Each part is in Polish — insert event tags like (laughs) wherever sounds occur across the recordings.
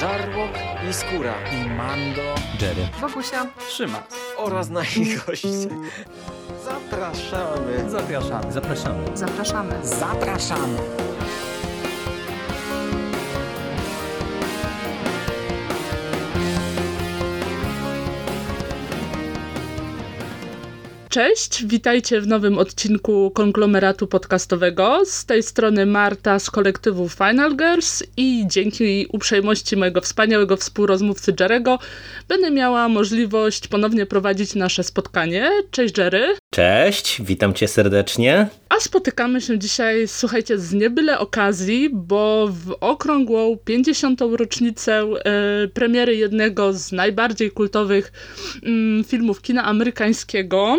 Żarłok i Skóra i Mando, Jerry, Wokusia, Trzyma oraz nasi goście. Zapraszamy. Zapraszamy. zapraszamy. zapraszamy. Zapraszamy. Cześć, witajcie w nowym odcinku konglomeratu podcastowego. Z tej strony Marta z kolektywu Final Girls i dzięki uprzejmości mojego wspaniałego współrozmówcy Jerego będę miała możliwość ponownie prowadzić nasze spotkanie. Cześć Jerry. Cześć, witam cię serdecznie. A spotykamy się dzisiaj, słuchajcie, z niebyle okazji, bo w okrągłą 50. rocznicę e, premiery jednego z najbardziej kultowych mm, filmów kina amerykańskiego,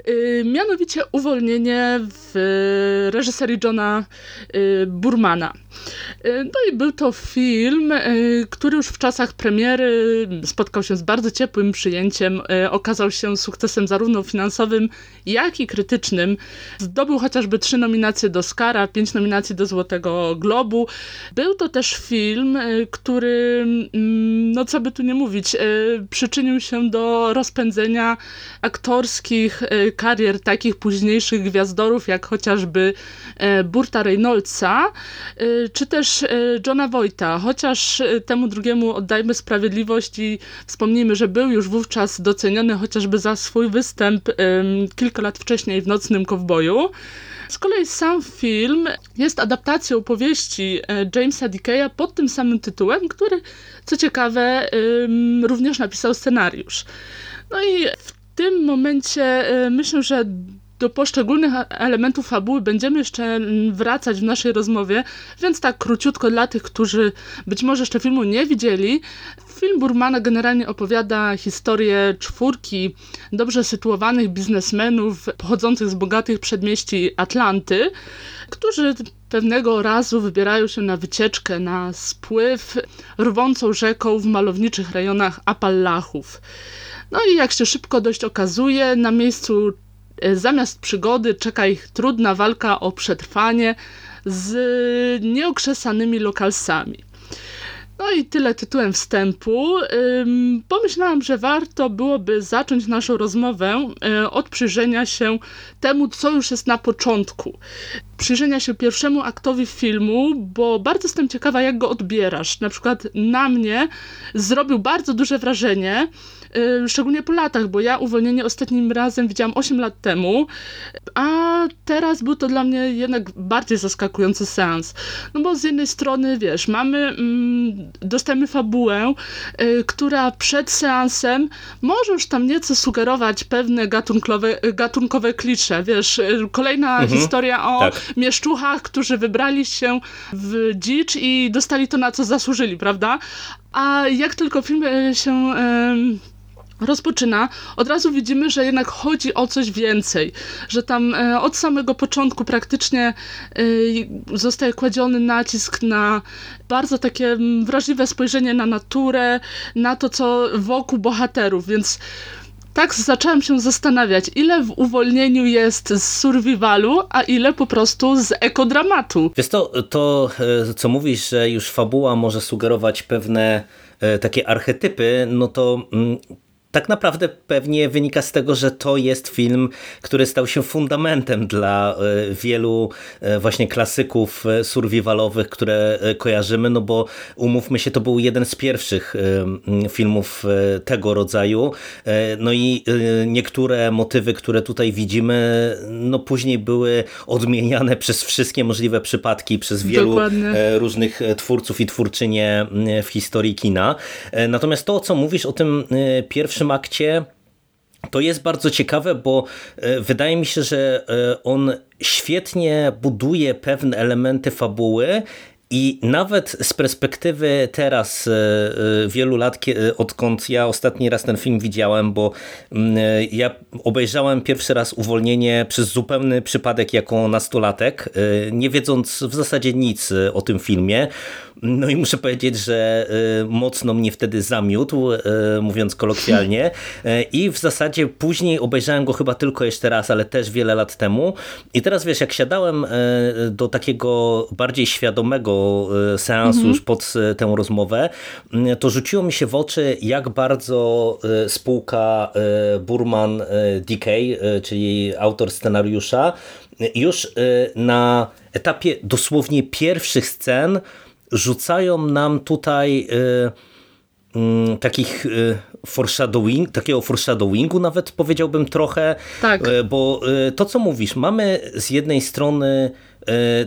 mianowicie uwolnienie w reżyserii Johna e, Burmana. No i był to film, który już w czasach premiery spotkał się z bardzo ciepłym przyjęciem, okazał się sukcesem zarówno finansowym, jak i krytycznym. Zdobył chociażby trzy nominacje do Oscara, pięć nominacji do Złotego Globu. Był to też film, który, mm, no co by tu nie mówić, przyczynił się do rozpędzenia aktorskich karier takich późniejszych gwiazdorów, jak chociażby Burta Reynoldsa, czy też Johna Wojta, chociaż temu drugiemu oddajmy sprawiedliwość i wspomnijmy, że był już wówczas doceniony chociażby za swój występ kilka lat wcześniej w Nocnym Kowboju. Z kolei sam film jest adaptacją powieści Jamesa Dickeya pod tym samym tytułem, który, co ciekawe, również napisał scenariusz. No i w tym momencie myślę, że do poszczególnych elementów fabuły będziemy jeszcze wracać w naszej rozmowie, więc tak króciutko dla tych, którzy być może jeszcze filmu nie widzieli. Film Burmana generalnie opowiada historię czwórki dobrze sytuowanych biznesmenów pochodzących z bogatych przedmieści Atlanty, którzy pewnego razu wybierają się na wycieczkę, na spływ rwącą rzeką w malowniczych rejonach Appalachów. No i jak się szybko dość okazuje, na miejscu zamiast przygody czeka ich trudna walka o przetrwanie z nieokrzesanymi lokalsami. No i tyle tytułem wstępu. Pomyślałam, że warto byłoby zacząć naszą rozmowę od przyjrzenia się temu, co już jest na początku. Przyjrzenia się pierwszemu aktowi filmu, bo bardzo jestem ciekawa, jak go odbierasz. Na przykład na mnie zrobił bardzo duże wrażenie, szczególnie po latach, bo ja uwolnienie ostatnim razem widziałam 8 lat temu, a teraz był to dla mnie jednak bardziej zaskakujący seans. No bo z jednej strony, wiesz, mamy, mm, dostajemy fabułę, y, która przed seansem może już tam nieco sugerować pewne gatunkowe, gatunkowe klisze, wiesz, y, kolejna mhm, historia o tak. mieszczuchach, którzy wybrali się w dzicz i dostali to, na co zasłużyli, prawda? A jak tylko film y, się rozpoczyna, od razu widzimy, że jednak chodzi o coś więcej, że tam e, od samego początku praktycznie e, zostaje kładziony nacisk na bardzo takie wrażliwe spojrzenie na naturę, na to, co wokół bohaterów, więc tak zaczęłam się zastanawiać, ile w uwolnieniu jest z survivalu, a ile po prostu z ekodramatu. Wiesz to, to e, co mówisz, że już fabuła może sugerować pewne takie archetypy, no to mm, tak naprawdę pewnie wynika z tego, że to jest film, który stał się fundamentem dla e, wielu e, właśnie klasyków e, survivalowych, które kojarzymy, no bo umówmy się, to był jeden z pierwszych filmów tego rodzaju. No i niektóre motywy, które tutaj widzimy, no później były odmieniane przez wszystkie możliwe przypadki, przez wielu Dokładnie. różnych twórców i twórczynie w historii kina. Natomiast to, co mówisz o tym pierwszym pierwszym akcie to jest bardzo ciekawe, bo e, wydaje mi się, że e, on świetnie buduje pewne elementy fabuły i nawet z perspektywy teraz e, wielu lat, odkąd ja ostatni raz ten film widziałem, bo mm, ja obejrzałem pierwszy raz Uwolnienie przez zupełny przypadek jako nastolatek, nie wiedząc w zasadzie nic o tym filmie, No i muszę powiedzieć, że mocno mnie wtedy zamiótł, mówiąc kolokwialnie. I w zasadzie później obejrzałem go chyba tylko jeszcze raz, ale też wiele lat temu. I teraz wiesz, jak siadałem do takiego bardziej świadomego seansu mhm. już pod tę rozmowę, to rzuciło mi się w oczy, jak bardzo spółka Burman DK, czyli autor scenariusza, już na etapie dosłownie pierwszych scen rzucają nam tutaj mm, takich foreshadowing, takiego foreshadowingu nawet powiedziałbym trochę, tak. bo to co mówisz, mamy z jednej strony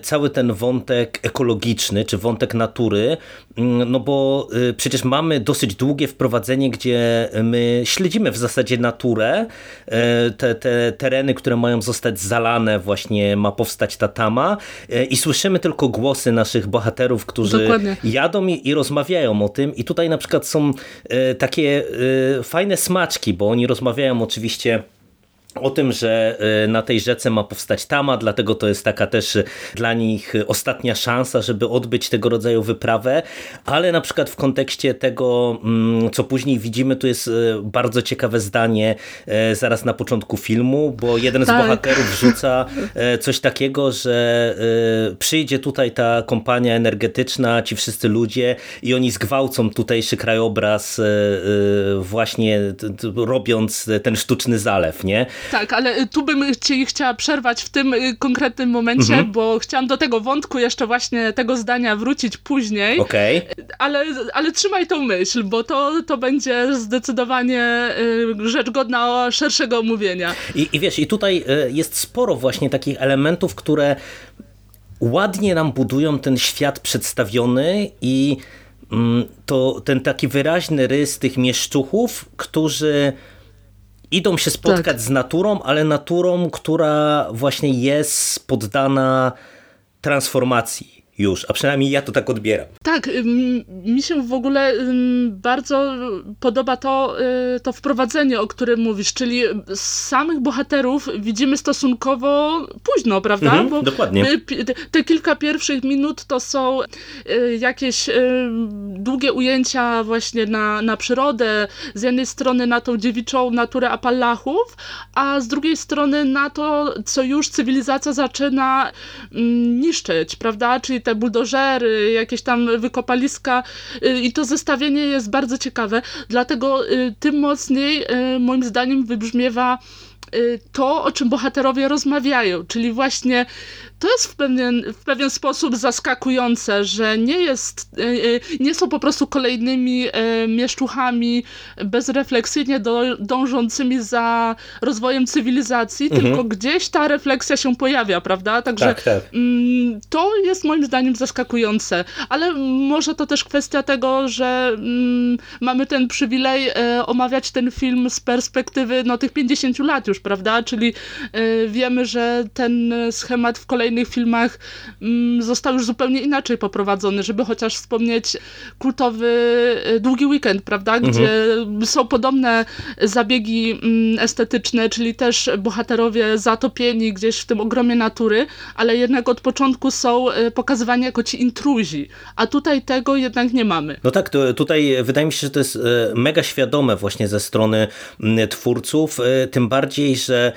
cały ten wątek ekologiczny, czy wątek natury, mm, no bo e, przecież mamy dosyć długie wprowadzenie, gdzie my śledzimy w zasadzie naturę, e, te, te tereny, które mają zostać zalane, właśnie ma powstać ta tama. I słyszymy tylko głosy naszych bohaterów, którzy Dokładnie. jadą i, i rozmawiają o tym. I tutaj na przykład są takie fajne smaczki, bo oni rozmawiają oczywiście o tym, że e, na tej rzece ma powstać tama, dlatego to jest taka też dla nich ostatnia szansa, żeby odbyć tego rodzaju wyprawę, ale na przykład w kontekście tego, mm, co później widzimy, tu jest e, bardzo ciekawe zdanie e, zaraz na początku filmu, bo jeden tak. z bohaterów (laughs) rzuca coś takiego, że przyjdzie tutaj ta kompania energetyczna, ci wszyscy ludzie i oni zgwałcą tutejszy krajobraz właśnie robiąc ten sztuczny zalew, nie? Tak, ale tu bym ci chciała przerwać w tym y, konkretnym momencie, mhm. bo chciałam do tego wątku jeszcze właśnie tego zdania wrócić później. Okay. Ale, ale trzymaj tą myśl, bo to, to będzie zdecydowanie y, rzecz godna szerszego omówienia. I, I wiesz, i tutaj y, jest sporo właśnie takich elementów, które ładnie nam budują ten świat przedstawiony i mm, to ten taki wyraźny rys tych mieszczuchów, którzy idą się spotkać tak. z naturą, ale naturą, która właśnie jest poddana transformacji już, a przynajmniej ja to tak odbieram. Tak, mi się w ogóle bardzo podoba to, y, to wprowadzenie, o którym mówisz, czyli samych bohaterów widzimy stosunkowo późno, prawda? Mhm, Bo dokładnie. Te kilka pierwszych minut to są y, jakieś y, długie ujęcia właśnie na, na przyrodę, z jednej strony na tą dziewiczą naturę Apalachów, a z drugiej strony na to, co już cywilizacja zaczyna niszczyć, prawda? Czyli te buldożery, jakieś tam wykopaliska y, i to zestawienie jest bardzo ciekawe, dlatego y, tym mocniej y, moim zdaniem wybrzmiewa to, o czym bohaterowie rozmawiają, czyli właśnie to jest w pewien, w pewien sposób zaskakujące, że nie jest, e, e, nie są po prostu kolejnymi e, mieszczuchami bezrefleksyjnie do, dążącymi za rozwojem cywilizacji, mhm. tylko gdzieś ta refleksja się pojawia, prawda? Także tak, tak. Mm, to jest moim zdaniem zaskakujące, ale może to też kwestia tego, że mm, mamy ten przywilej omawiać ten film z perspektywy no, tych 50 lat już, prawda? Czyli wiemy, że ten schemat w kolejnym kolejnych filmach mm, został już zupełnie inaczej poprowadzony, żeby chociaż wspomnieć kultowy e, Długi Weekend, prawda, gdzie mhm. są podobne zabiegi mm, estetyczne, czyli też bohaterowie zatopieni gdzieś w tym ogromie natury, ale jednak od początku są e, pokazywani jako ci intruzi, a tutaj tego jednak nie mamy. No tak, tutaj wydaje mi się, że to jest e, mega świadome właśnie ze strony mm, twórców, tym bardziej, że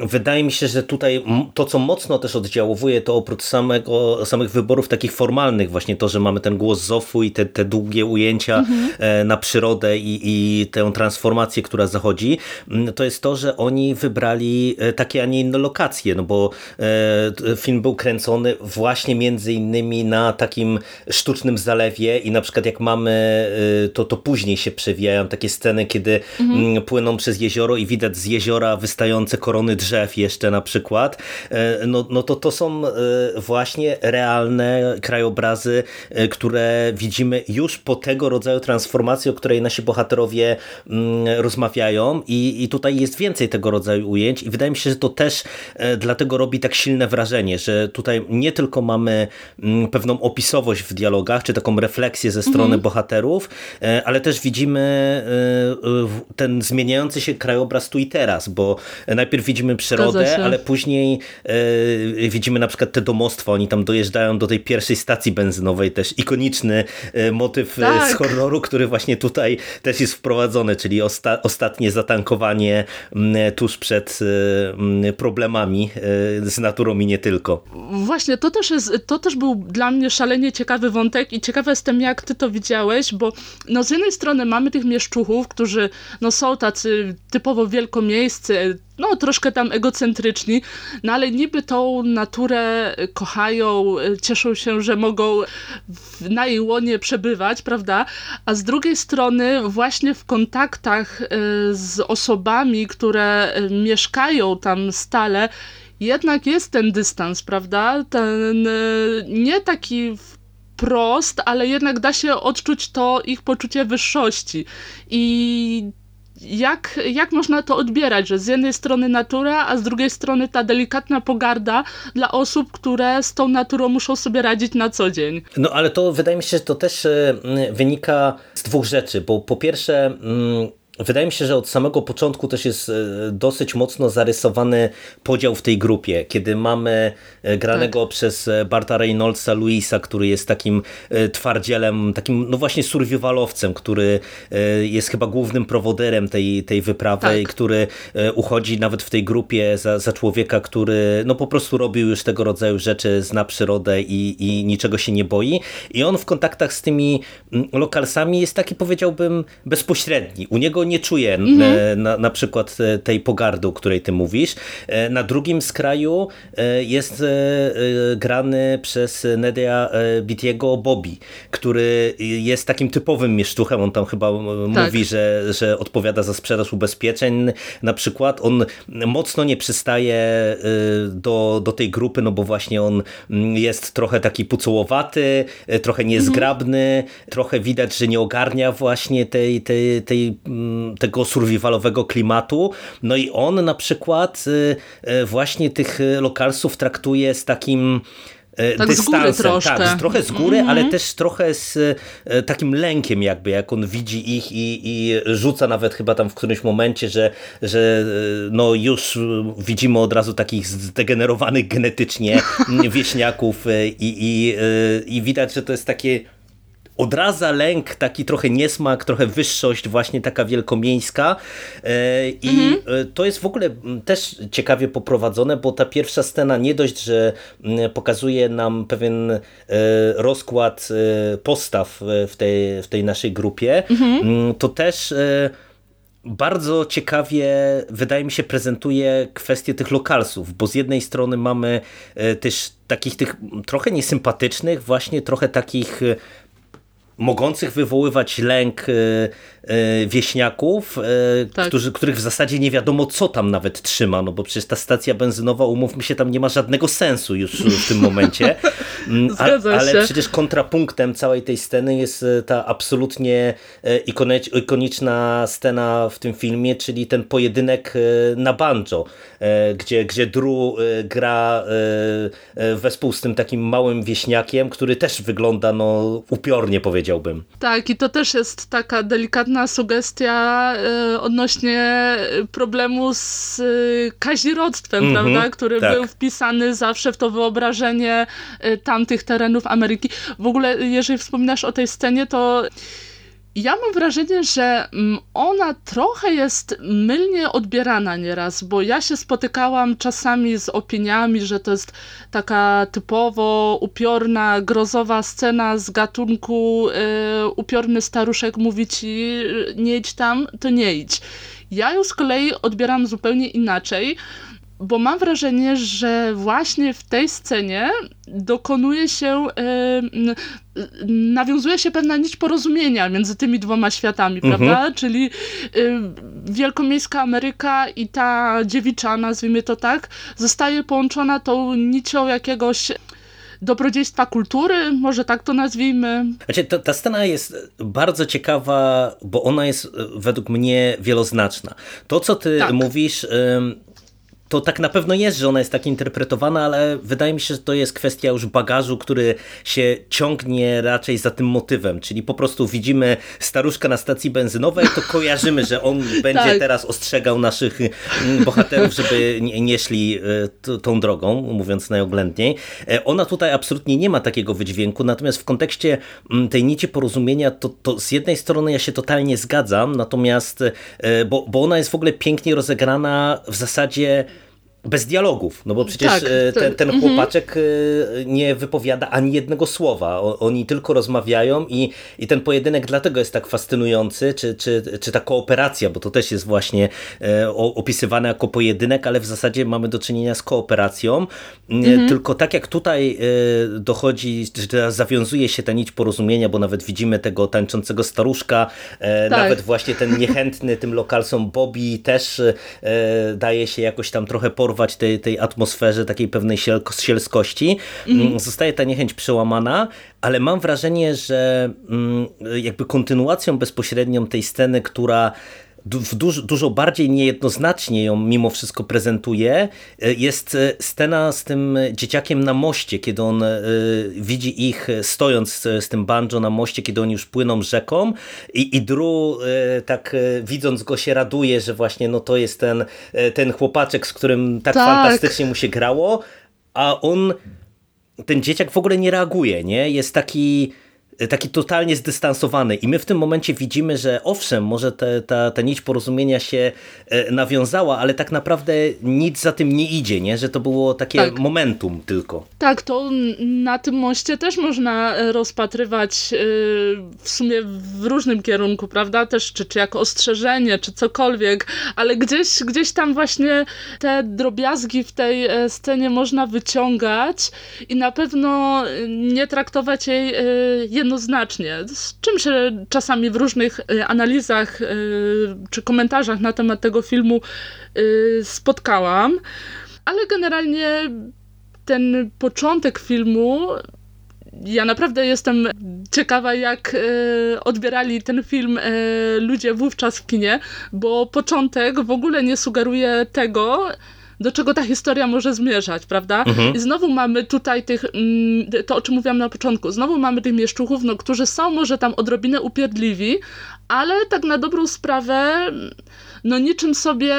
wydaje mi się, że tutaj to, co mocno też oddziałuje oddziałuje to oprócz samego, samych wyborów takich formalnych, właśnie to, że mamy ten głos Zofu i te, te długie ujęcia mhm. E, na przyrodę i, i tę transformację, która zachodzi, to jest to, że oni wybrali e, takie, a nie inne lokacje, no bo e, film był kręcony właśnie między innymi na takim sztucznym zalewie i na przykład jak mamy, to, to później się przewijają takie sceny, kiedy mhm. Płyną przez jezioro i widać z jeziora wystające korony drzew jeszcze na przykład, no, no to to są e, właśnie realne krajobrazy, e, które widzimy już po tego rodzaju transformacji, o której nasi bohaterowie mm, rozmawiają. I, i tutaj jest więcej tego rodzaju ujęć. I wydaje mi się, że to też e, dlatego robi tak silne wrażenie, że tutaj nie tylko mamy mm, pewną opisowość w dialogach, czy taką refleksję ze strony mhm. bohaterów, ale też widzimy ten zmieniający się krajobraz tu i teraz, bo najpierw widzimy przyrodę, ale później widzimy na przykład te domostwa, oni tam dojeżdżają do tej pierwszej stacji benzynowej, też ikoniczny e, motyw e, tak. z horroru, który właśnie tutaj też jest wprowadzony, czyli osta ostatnie zatankowanie tuż przed problemami z naturą i nie tylko. Właśnie, to też, jest, to też był dla mnie szalenie ciekawy wątek i ciekawa jestem, jak ty to widziałeś, bo no z jednej strony mamy tych mieszczuchów, którzy no są tacy typowo wielkomiejscy, no troszkę tam egocentryczni, no ale niby tą naturę kochają, cieszą się, że mogą na jej łonie przebywać, prawda? A z drugiej strony właśnie w kontaktach e, z osobami, które e, mieszkają tam stale, jednak jest ten dystans, prawda? Ten e, nie taki wprost, ale jednak da się odczuć to ich poczucie wyższości. I jak, jak można to odbierać, że z jednej strony natura, a z drugiej strony ta delikatna pogarda dla osób, które z tą naturą muszą sobie radzić na co dzień. No ale to wydaje mi się, że to też e, wynika z dwóch rzeczy, bo po pierwsze mm, Wydaje mi się, że od samego początku też jest e, dosyć mocno zarysowany podział w tej grupie, kiedy mamy e, granego tak. przez e, Barta Reynoldsa Luisa, który jest takim twardzielem, takim no właśnie survivalowcem, który jest chyba głównym prowoderem tej, tej wyprawy tak. i który uchodzi nawet w tej grupie za, za człowieka, który no po prostu robił już tego rodzaju rzeczy, zna przyrodę i, i niczego się nie boi. I on w kontaktach z tymi mm, lokalsami jest taki powiedziałbym bezpośredni. U niego nie czuję mhm. na, na przykład e, tej pogardy, o której ty mówisz. E, na drugim skraju jest grany przez Nedia Bitiego Bobby, który jest takim typowym mieszczuchem. On tam chyba tak. mówi, że, że odpowiada za sprzedaż ubezpieczeń na przykład. On mocno nie przystaje do, do tej grupy, no bo właśnie on jest trochę taki pucołowaty, trochę niezgrabny, mhm. trochę widać, że nie ogarnia właśnie tej, tej, tej tego survivalowego klimatu. No i on na przykład y, y, właśnie tych lokalsów traktuje z takim tak dystansem. Z góry tak, trochę z góry, mm -hmm. ale też trochę z takim lękiem jakby, jak on widzi ich i, i rzuca nawet chyba tam w którymś momencie, że, że no już widzimy od razu takich zdegenerowanych genetycznie (laughs) wieśniaków i, i, i widać, że to jest takie odradza lęk, taki trochę niesmak, trochę wyższość, właśnie taka wielkomiejska. E, I mhm. E, to jest w ogóle też ciekawie poprowadzone, bo ta pierwsza scena nie dość, że pokazuje nam pewien e, rozkład postaw w tej, w tej naszej grupie, mhm. to też bardzo ciekawie, wydaje mi się, prezentuje kwestię tych lokalsów, bo z jednej strony mamy też takich tych trochę niesympatycznych, właśnie trochę takich mogących wywoływać lęk e, e, wieśniaków, e, tak. którzy, których w zasadzie nie wiadomo co tam nawet trzyma, no bo przecież ta stacja benzynowa, umówmy się, tam nie ma żadnego sensu już w tym (laughs) momencie. Mm, a, ale przecież kontrapunktem całej tej sceny jest ta absolutnie ikoniczna scena w tym filmie, czyli ten pojedynek na banjo, gdzie, gdzie Drew gra wespół z tym takim małym wieśniakiem, który też wygląda no upiornie powiedział powiedziałbym. Tak, i to też jest taka delikatna sugestia y, odnośnie problemu z y, kazirodztwem, mm -hmm, prawda, który tak. był wpisany zawsze w to wyobrażenie y, tamtych terenów Ameryki. W ogóle, jeżeli wspominasz o tej scenie, to ja mam wrażenie, że mm, ona trochę jest mylnie odbierana nieraz, bo ja się spotykałam czasami z opiniami, że to jest taka typowo upiorna, grozowa scena z gatunku yy, upiorny staruszek mówi ci nie idź tam, to nie idź. Ja ją z kolei odbieram zupełnie inaczej, bo mam wrażenie, że właśnie w tej scenie dokonuje się, yy, nawiązuje się pewna nić porozumienia między tymi dwoma światami, mhm. prawda? Czyli yy, wielkomiejska Ameryka i ta dziewicza, nazwijmy to tak, zostaje połączona tą nicią jakiegoś dobrodziejstwa kultury, może tak to nazwijmy. Znaczy, ta, ta scena jest bardzo ciekawa, bo ona jest według mnie wieloznaczna. To, co ty tak. mówisz to tak na pewno jest, że ona jest tak interpretowana, ale wydaje mi się, że to jest kwestia już bagażu, który się ciągnie raczej za tym motywem, czyli po prostu widzimy staruszka na stacji benzynowej, to kojarzymy, że on (laughs) będzie Tak. teraz ostrzegał naszych mm, bohaterów, żeby nie, nie szli e, tą drogą, mówiąc najoględniej. E, Ona tutaj absolutnie nie ma takiego wydźwięku, natomiast w kontekście mm, tej nici porozumienia, to, to z jednej strony ja się totalnie zgadzam, natomiast, e, bo, bo ona jest w ogóle pięknie rozegrana w zasadzie bez dialogów, no bo przecież Tak, e, to- ten, ten chłopaczek e, nie wypowiada ani jednego słowa. Oni tylko rozmawiają i, i ten pojedynek dlatego jest tak fascynujący, czy, czy, czy ta kooperacja, bo to też jest właśnie e, opisywane jako pojedynek, ale w zasadzie mamy do czynienia z kooperacją. E, Tylko tak jak tutaj dochodzi, że zawiązuje się ta nić porozumienia, bo nawet widzimy tego tańczącego staruszka, Tak. nawet właśnie ten niechętny tym lokalsom Bobby też daje się jakoś tam trochę porwać tej, tej atmosferze takiej pewnej sielskości. Mm, Zostaje ta niechęć przełamana, ale mam wrażenie, że mm, jakby kontynuacją bezpośrednią tej sceny, która du- w dużo, dużo bardziej niejednoznacznie ją mimo wszystko prezentuje, e, jest e, scena z tym dzieciakiem na moście, kiedy on e, widzi ich stojąc z, z tym banjo na moście, kiedy oni już płyną rzeką i, i e, tak widząc go się raduje, że właśnie no to jest ten, ten chłopaczek, z którym tak, Tak. fantastycznie mu się grało, a on ten dzieciak w ogóle nie reaguje, nie? Jest taki taki totalnie zdystansowany i my w tym momencie widzimy, że owszem, może te, ta, ta nić porozumienia się e, nawiązała, ale tak naprawdę nic za tym nie idzie, nie? że to było takie Tak. momentum tylko. Tak, to na tym moście też można e, rozpatrywać e, w sumie w różnym kierunku, prawda? Też czy, czy jako ostrzeżenie, czy cokolwiek, ale gdzieś, gdzieś tam właśnie te drobiazgi w tej scenie można wyciągać i na pewno nie traktować jej e, jednoznacznie. Z czym się czasami w różnych e, analizach e, czy komentarzach na temat tego filmu e, spotkałam. Ale generalnie ten początek filmu. Ja naprawdę jestem ciekawa, jak e, odbierali ten film e, ludzie wówczas w kinie, bo początek w ogóle nie sugeruje tego, do czego ta historia może zmierzać, prawda? I znowu mamy tutaj tych, mm, to o czym mówiłam na początku, znowu mamy tych mieszczuchów, no, którzy są może tam odrobinę upierdliwi, ale tak na dobrą sprawę no niczym sobie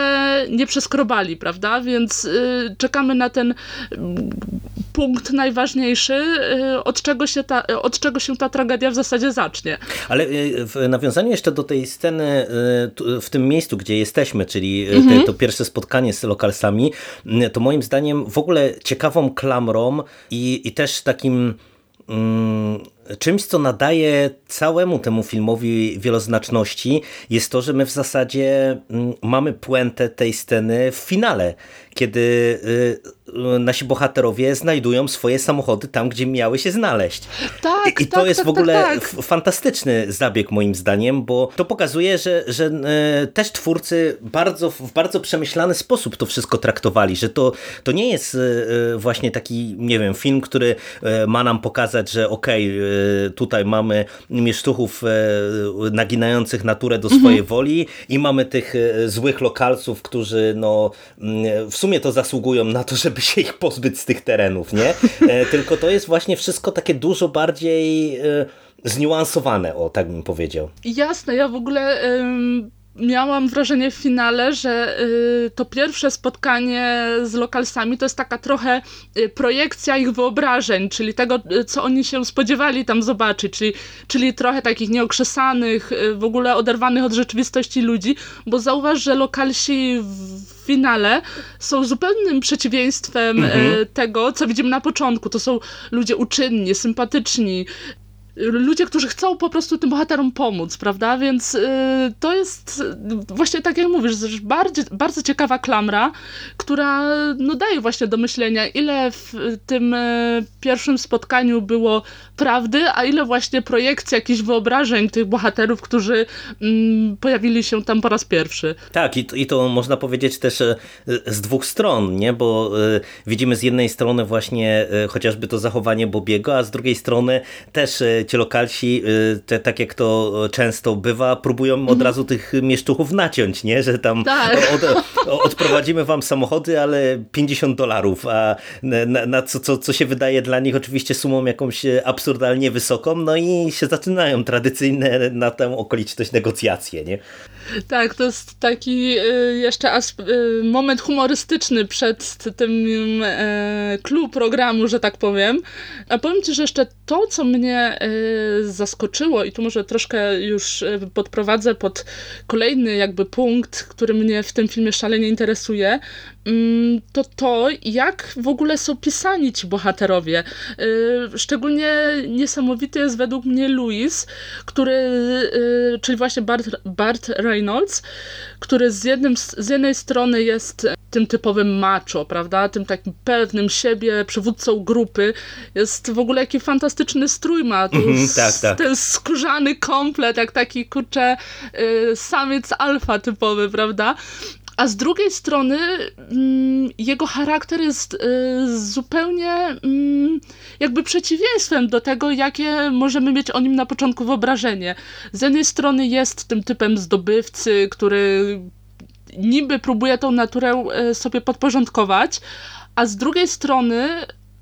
nie przeskrobali, prawda? Więc y, czekamy na ten mm, punkt najważniejszy, y, od, czego się ta, od czego się ta tragedia w zasadzie zacznie. Ale e, w nawiązaniu jeszcze do tej sceny w tym miejscu, gdzie jesteśmy, czyli e, te, to pierwsze spotkanie z lokalsami, to moim zdaniem w ogóle ciekawą klamrą i, i też takim mm, czymś, co nadaje całemu temu filmowi wieloznaczności, jest to, że my w zasadzie mm, mamy puentę tej sceny w finale, kiedy y, nasi bohaterowie znajdują swoje samochody tam, gdzie miały się znaleźć. Tak, I, i to tak, jest tak, w ogóle tak, tak. fantastyczny zabieg moim zdaniem, bo to pokazuje, że, że e, też twórcy bardzo, w bardzo przemyślany sposób to wszystko traktowali, że to, to nie jest e, właśnie taki, nie wiem, film, który ma nam pokazać, że okej, e, tutaj mamy mieszczuchów naginających naturę do Mhm. swojej woli i mamy tych złych lokalców, którzy no mm, w sumie to zasługują na to, żeby się ich pozbyć z tych terenów, nie? E, Tylko to jest właśnie wszystko takie dużo bardziej e, zniuansowane, o tak bym powiedział. Jasne, ja w ogóle miałam wrażenie w finale, że y, to pierwsze spotkanie z lokalsami to jest taka trochę y, projekcja ich wyobrażeń, czyli tego, y, co oni się spodziewali tam zobaczyć, czyli, czyli trochę takich nieokrzesanych, w ogóle oderwanych od rzeczywistości ludzi, bo zauważ, że lokalsi w finale są zupełnym przeciwieństwem y, tego, co widzimy na początku. To są ludzie uczynni, sympatyczni, ludzie, którzy chcą po prostu tym bohaterom pomóc, prawda? Więc y, to jest y, właśnie tak jak mówisz, bardzo ciekawa klamra, która no, daje właśnie do myślenia, ile w tym y, pierwszym spotkaniu było prawdy, a ile właśnie projekcji jakichś wyobrażeń tych bohaterów, którzy mm, pojawili się tam po raz pierwszy. Tak, i i to można powiedzieć też e, z dwóch stron, nie? bo e, widzimy z jednej strony właśnie e, chociażby to zachowanie Bobiego, a z drugiej strony też ci lokalsi, te, tak jak to często bywa, próbują od mhm. razu tych mieszczuchów naciąć, nie? że tam tak. od, odprowadzimy wam samochody, ale 50 dolarów, a na, na co, co, co się wydaje dla nich oczywiście sumą jakąś absurdalnie wysoką, no i się zaczynają tradycyjne na tę okoliczność negocjacje. Nie? Tak, to jest taki y, jeszcze y, moment humorystyczny przed tym clue programu, że tak powiem. A powiem Ci, że jeszcze to, co mnie y, zaskoczyło i tu może troszkę już podprowadzę pod kolejny jakby punkt, który mnie w tym filmie szalenie interesuje, to to, jak w ogóle są pisani ci bohaterowie. Szczególnie niesamowity jest według mnie Louis, który, czyli właśnie Bart, Bart Reynolds, który z, jednym, z jednej strony jest tym typowym macho, prawda, tym takim pewnym siebie, przywódcą grupy, jest w ogóle jaki fantastyczny strój ma, mm -hmm, tak, tak. ten skórzany komplet, jak taki, kurczę, y, samiec alfa typowy, prawda, a z drugiej strony mm, jego charakter jest y, zupełnie mm, jakby przeciwieństwem do tego, jakie możemy mieć o nim na początku wyobrażenie. Z jednej strony jest tym typem zdobywcy, który niby próbuje tą naturę y, sobie podporządkować, a z drugiej strony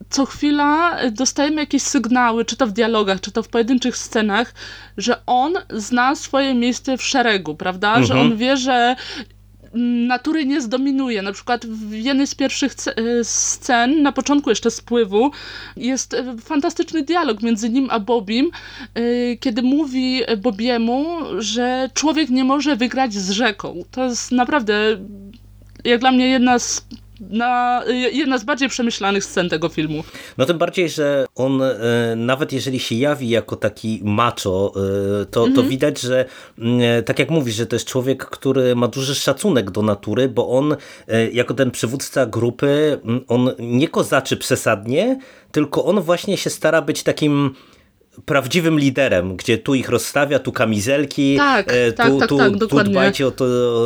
co chwila dostajemy jakieś sygnały, czy to w dialogach, czy to w pojedynczych scenach, że on zna swoje miejsce w szeregu, prawda? Mhm. Że on wie, że natury nie zdominuje. Na przykład w jednej z pierwszych e, scen, na początku jeszcze spływu, jest e, fantastyczny dialog między nim a Bobim, e, kiedy mówi Bobiemu, że człowiek nie może wygrać z rzeką. To jest naprawdę jak dla mnie jedna z na jedna z bardziej przemyślanych scen tego filmu. No tym bardziej, że on e, nawet jeżeli się jawi jako taki macho, e, to, to mhm. widać, że mm, tak jak mówisz, że to jest człowiek, który ma duży szacunek do natury, bo on e, jako ten przywódca grupy, mm, on nie kozaczy przesadnie, tylko on właśnie się stara być takim prawdziwym liderem, gdzie tu ich rozstawia, tu kamizelki, tak, e, tak, tu, tak, tu, tak, tu dbajcie o to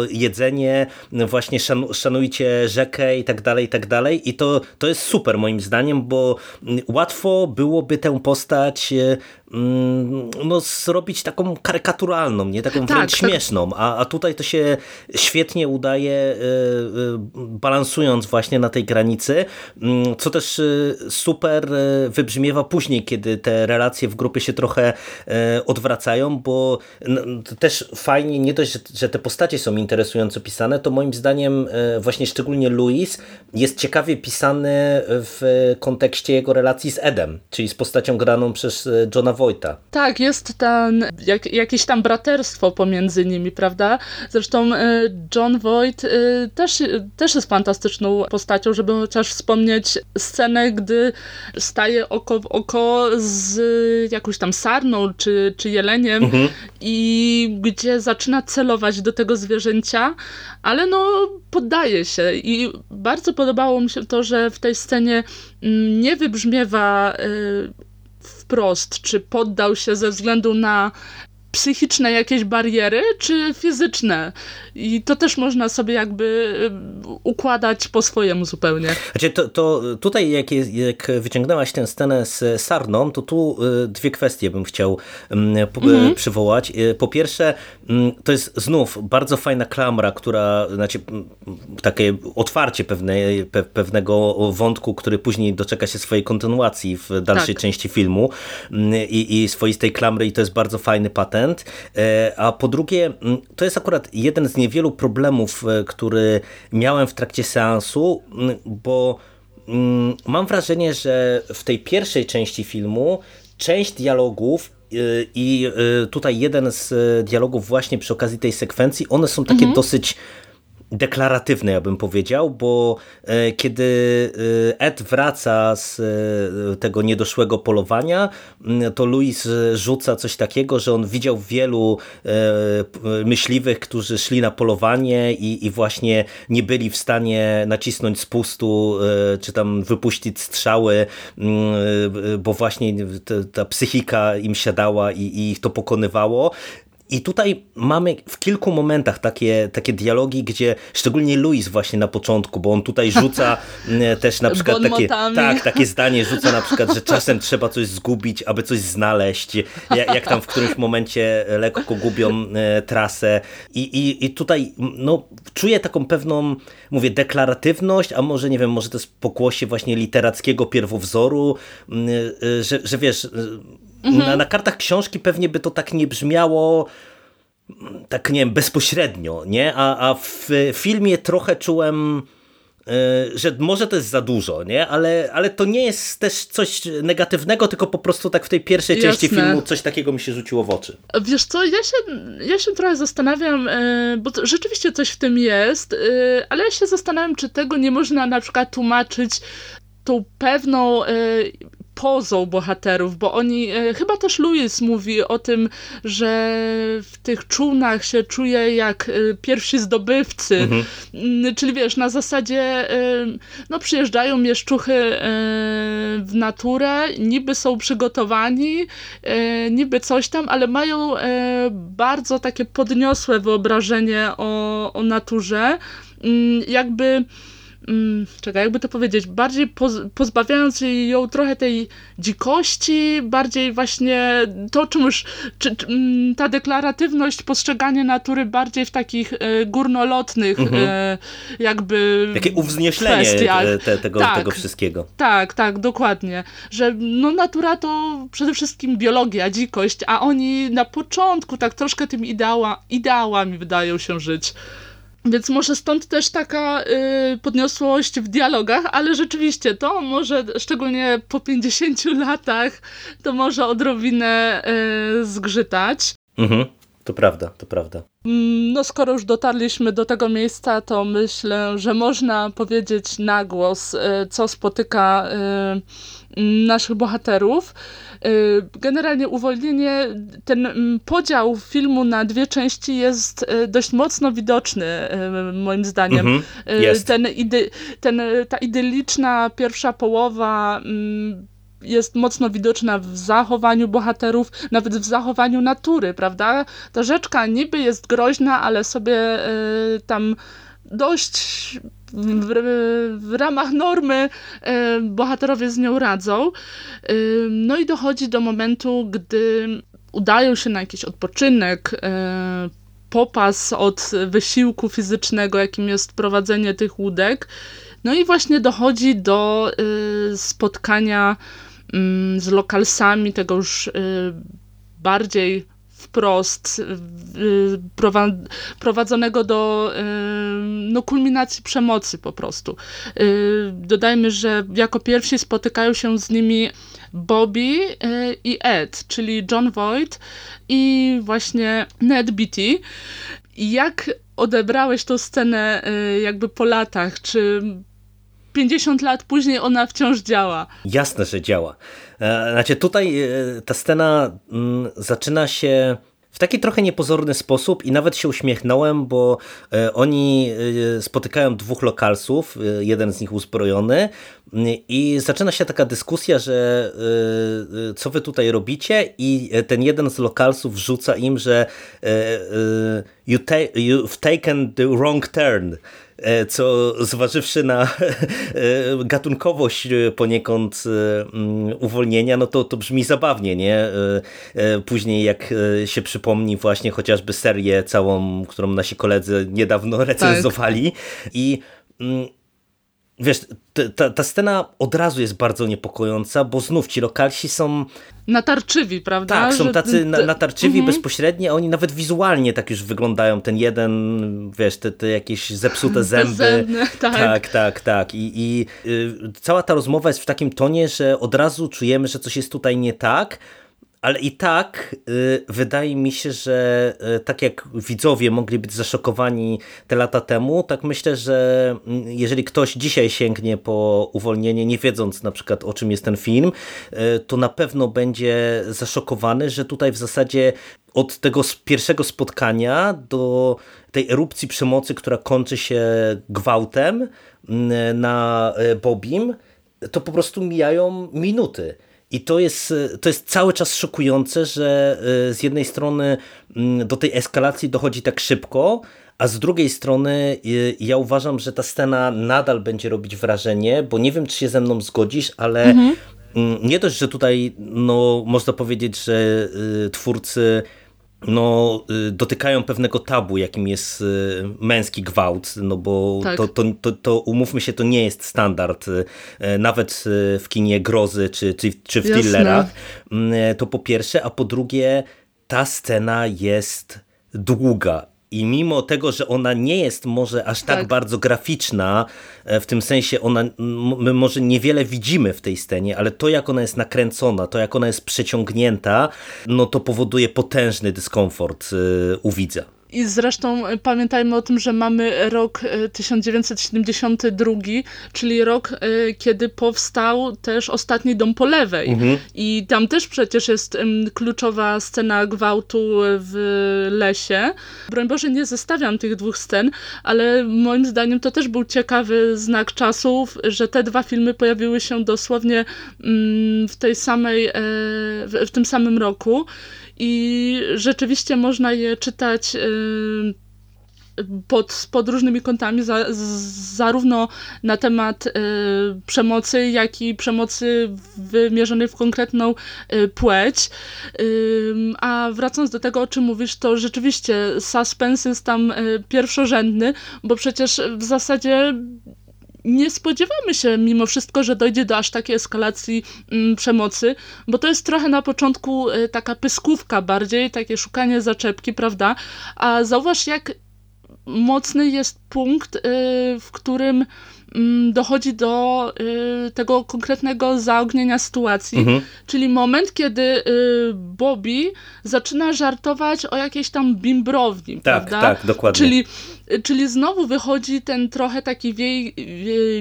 jedzenie, właśnie szanujcie rzekę i tak dalej, i tak dalej. I to, to jest super moim zdaniem, bo łatwo byłoby tę postać e, no, zrobić taką karykaturalną, nie taką tak, wręcz tak. śmieszną, a, a tutaj to się świetnie udaje, y, y, balansując właśnie na tej granicy, mm, co też y, super wybrzmiewa później, kiedy te relacje w grupie się trochę odwracają, bo też fajnie, nie dość, że te postacie są interesująco pisane, to moim zdaniem właśnie szczególnie Louis jest ciekawie pisany w kontekście jego relacji z Edem, czyli z postacią graną przez Johna Wojta. Tak, jest ten, jak, jakieś tam braterstwo pomiędzy nimi, prawda? Zresztą e, John Voight e, też, też jest fantastyczną postacią, żeby chociaż wspomnieć scenę, gdy staje oko w oko z jakąś tam sarną czy, czy jeleniem mhm. i gdzie zaczyna celować do tego zwierzęcia, ale no poddaje się i bardzo podobało mi się to, że w tej scenie mm, nie wybrzmiewa e, wprost, czy poddał się ze względu na psychiczne jakieś bariery, czy fizyczne. I to też można sobie jakby y, układać po swojemu zupełnie. Znaczy to, to tutaj jak, jak wyciągnęłaś tę scenę z Sarną, to tu y, dwie kwestie bym chciał mm, y, mhm. przywołać. Po pierwsze, mm, to jest znów bardzo fajna klamra, która, znaczy takie otwarcie pewne, pewnego wątku, który później doczeka się swojej kontynuacji w dalszej tak. części filmu i, i swoistej klamry i to jest bardzo fajny patent E, a po drugie, to jest akurat jeden z niewielu problemów, e, który miałem w trakcie seansu, bo mam wrażenie, że w tej pierwszej części filmu część dialogów e, i tutaj jeden z dialogów właśnie przy okazji tej sekwencji, one są takie mhm. dosyć deklaratywny, ja bym powiedział, bo e, kiedy e, Ed wraca z e, tego niedoszłego polowania, to Louis rzuca coś takiego, że on widział wielu myśliwych, którzy szli na polowanie i, i właśnie nie byli w stanie nacisnąć spustu, czy tam wypuścić strzały, bo właśnie ta psychika im siadała i, i ich to pokonywało. I tutaj mamy w kilku momentach takie, takie dialogi, gdzie szczególnie Louis właśnie na początku, bo on tutaj rzuca (laughs) też na przykład takie, tak, takie zdanie, rzuca na przykład, że czasem trzeba coś zgubić, aby coś znaleźć, jak, jak tam w którymś momencie lekko gubią trasę. I, i, i tutaj no, czuję taką pewną, mówię, deklaratywność, a może nie wiem, może to jest pokłosie właśnie literackiego pierwowzoru, że, że wiesz, Mhm. Na, na kartach książki pewnie by to tak nie brzmiało tak nie wiem, bezpośrednio, nie? A, a w filmie trochę czułem e, że może to jest za dużo, nie? Ale, ale to nie jest też coś negatywnego, tylko po prostu tak w tej pierwszej Jasne. części filmu coś takiego mi się rzuciło w oczy. Wiesz co, ja się, ja się trochę zastanawiam, e, bo rzeczywiście coś w tym jest, e, ale ja się zastanawiam, czy tego nie można na przykład tłumaczyć tą pewną pozą bohaterów, bo oni, e, chyba też Louis mówi o tym, że w tych czółnach się czuje jak e, pierwsi zdobywcy, mhm. Mm, czyli wiesz, na zasadzie e, no przyjeżdżają mieszczuchy w naturę, niby są przygotowani, niby coś tam, ale mają bardzo takie podniosłe wyobrażenie o, o naturze, mm, jakby mm, czekaj, jakby to powiedzieć, bardziej poz, pozbawiając ją trochę tej dzikości, bardziej właśnie to, czym już czy, czy, mm, ta deklaratywność, postrzeganie natury bardziej w takich e, górnolotnych mhm. e, jakby Takie uwznieślenie te, tego, tak, tego wszystkiego. Tak, tak, dokładnie. Że no natura to przede wszystkim biologia, dzikość, a oni na początku tak troszkę tym ideała, ideałami wydają się żyć. Więc może stąd też taka y, podniosłość w dialogach, ale rzeczywiście to może, szczególnie po 50 latach, to może odrobinę y, zgrzytać. Mhm, to prawda, to prawda. Mm, no skoro już dotarliśmy do tego miejsca, to myślę, że można powiedzieć na głos, y, co spotyka y, naszych bohaterów. Y, generalnie uwolnienie, ten mm, podział filmu na dwie części jest y, dość mocno widoczny, y, moim zdaniem. Mm -hmm. ten, idy, ten, ta idyliczna pierwsza połowa mm, jest mocno widoczna w zachowaniu bohaterów, nawet w zachowaniu natury, prawda? Ta rzeczka niby jest groźna, ale sobie tam dość w, w, ramach normy e, bohaterowie z nią radzą. E, no i dochodzi do momentu, gdy udają się na jakiś odpoczynek, e, popas od wysiłku fizycznego, jakim jest prowadzenie tych łódek. No i właśnie dochodzi do spotkania mm, z lokalsami tego już bardziej wprost prowadzonego do no, kulminacji przemocy po prostu. Y, dodajmy, że jako pierwsi spotykają się z nimi Bobby y, i Ed, czyli John Voight i właśnie Ned Beatty. Jak odebrałeś tą scenę y, jakby po latach? Czy 50 lat później ona wciąż działa? Jasne, że działa. E, znaczy tutaj e, ta scena mm, zaczyna się w taki trochę niepozorny sposób i nawet się uśmiechnąłem, bo e, oni spotykają dwóch lokalsów, jeden z nich uzbrojony i zaczyna się taka dyskusja, że co wy tutaj robicie? I ten jeden z lokalsów rzuca im, że you've taken the wrong turn co zważywszy na (laughs) e, gatunkowość poniekąd e, mm, uwolnienia, no to, to brzmi zabawnie, nie? Później jak się przypomni właśnie chociażby serię całą, którą nasi koledzy niedawno (laughs) recenzowali tak. i mm, wiesz, ta, ta scena od razu jest bardzo niepokojąca, bo znów ci lokalsi są... Natarczywi, prawda? Tak, są tacy na, natarczywi mhm. bezpośrednio, oni nawet wizualnie tak już wyglądają. Ten jeden, wiesz, te, te jakieś zepsute zęby. Zębne, tak. tak, tak, tak. I, i y, cała ta rozmowa jest w takim tonie, że od razu czujemy, że coś jest tutaj nie tak, ale i tak y, wydaje mi się, że y, tak jak widzowie mogli być zaszokowani te lata temu, tak myślę, że mm, jeżeli ktoś dzisiaj sięgnie po uwolnienie, nie wiedząc na przykład o czym jest ten film, y, to na pewno będzie zaszokowany, że tutaj w zasadzie od tego pierwszego spotkania do tej erupcji przemocy, która kończy się gwałtem mm, na Bobim, to po prostu mijają minuty. I to jest, to jest cały czas szokujące, że z jednej strony mm, do tej eskalacji dochodzi tak szybko, a z drugiej strony ja uważam, że ta scena nadal będzie robić wrażenie, bo nie wiem, czy się ze mną zgodzisz, ale mhm. nie dość, że tutaj no, można powiedzieć, że twórcy no, y, dotykają pewnego tabu, jakim jest y, męski gwałt, no bo tak. to, to, to, to, umówmy się, to nie jest standard, y, nawet w kinie grozy czy, czy, czy w Jasne. thrillerach, mm, to po pierwsze, a po drugie ta scena jest długa i mimo tego, że ona nie jest może aż tak, tak, bardzo graficzna, e, w tym sensie ona, my może niewiele widzimy w tej scenie, ale to jak ona jest nakręcona, to jak ona jest przeciągnięta, no to powoduje potężny dyskomfort e, u widza. I zresztą e, pamiętajmy o tym, że mamy rok 1972, e, czyli rok, e, kiedy powstał też Ostatni Dom po lewej. Mhm. I tam też przecież jest kluczowa scena gwałtu w lesie. Broń Boże, nie zestawiam tych dwóch scen, ale moim zdaniem to też był ciekawy znak czasów, że te dwa filmy pojawiły się dosłownie w tej samej, w tym samym roku i rzeczywiście można je czytać y, pod, pod różnymi kątami, za, zarówno na temat y, przemocy, jak i przemocy wymierzonej w konkretną y, płeć. A wracając do tego, o czym mówisz, to rzeczywiście suspens jest tam pierwszorzędny, bo przecież w zasadzie nie spodziewamy się mimo wszystko, że dojdzie do aż takiej eskalacji mm, przemocy, bo to jest trochę na początku y, taka pyskówka bardziej, takie szukanie zaczepki, prawda? A zauważ, jak mocny jest punkt, y, w którym mm, dochodzi do y, tego konkretnego zaognienia sytuacji, mhm. czyli moment, kiedy Bobby zaczyna żartować o jakiejś tam bimbrowni, tak, prawda? Tak, dokładnie. Czyli Czyli znowu wychodzi ten trochę taki wiej,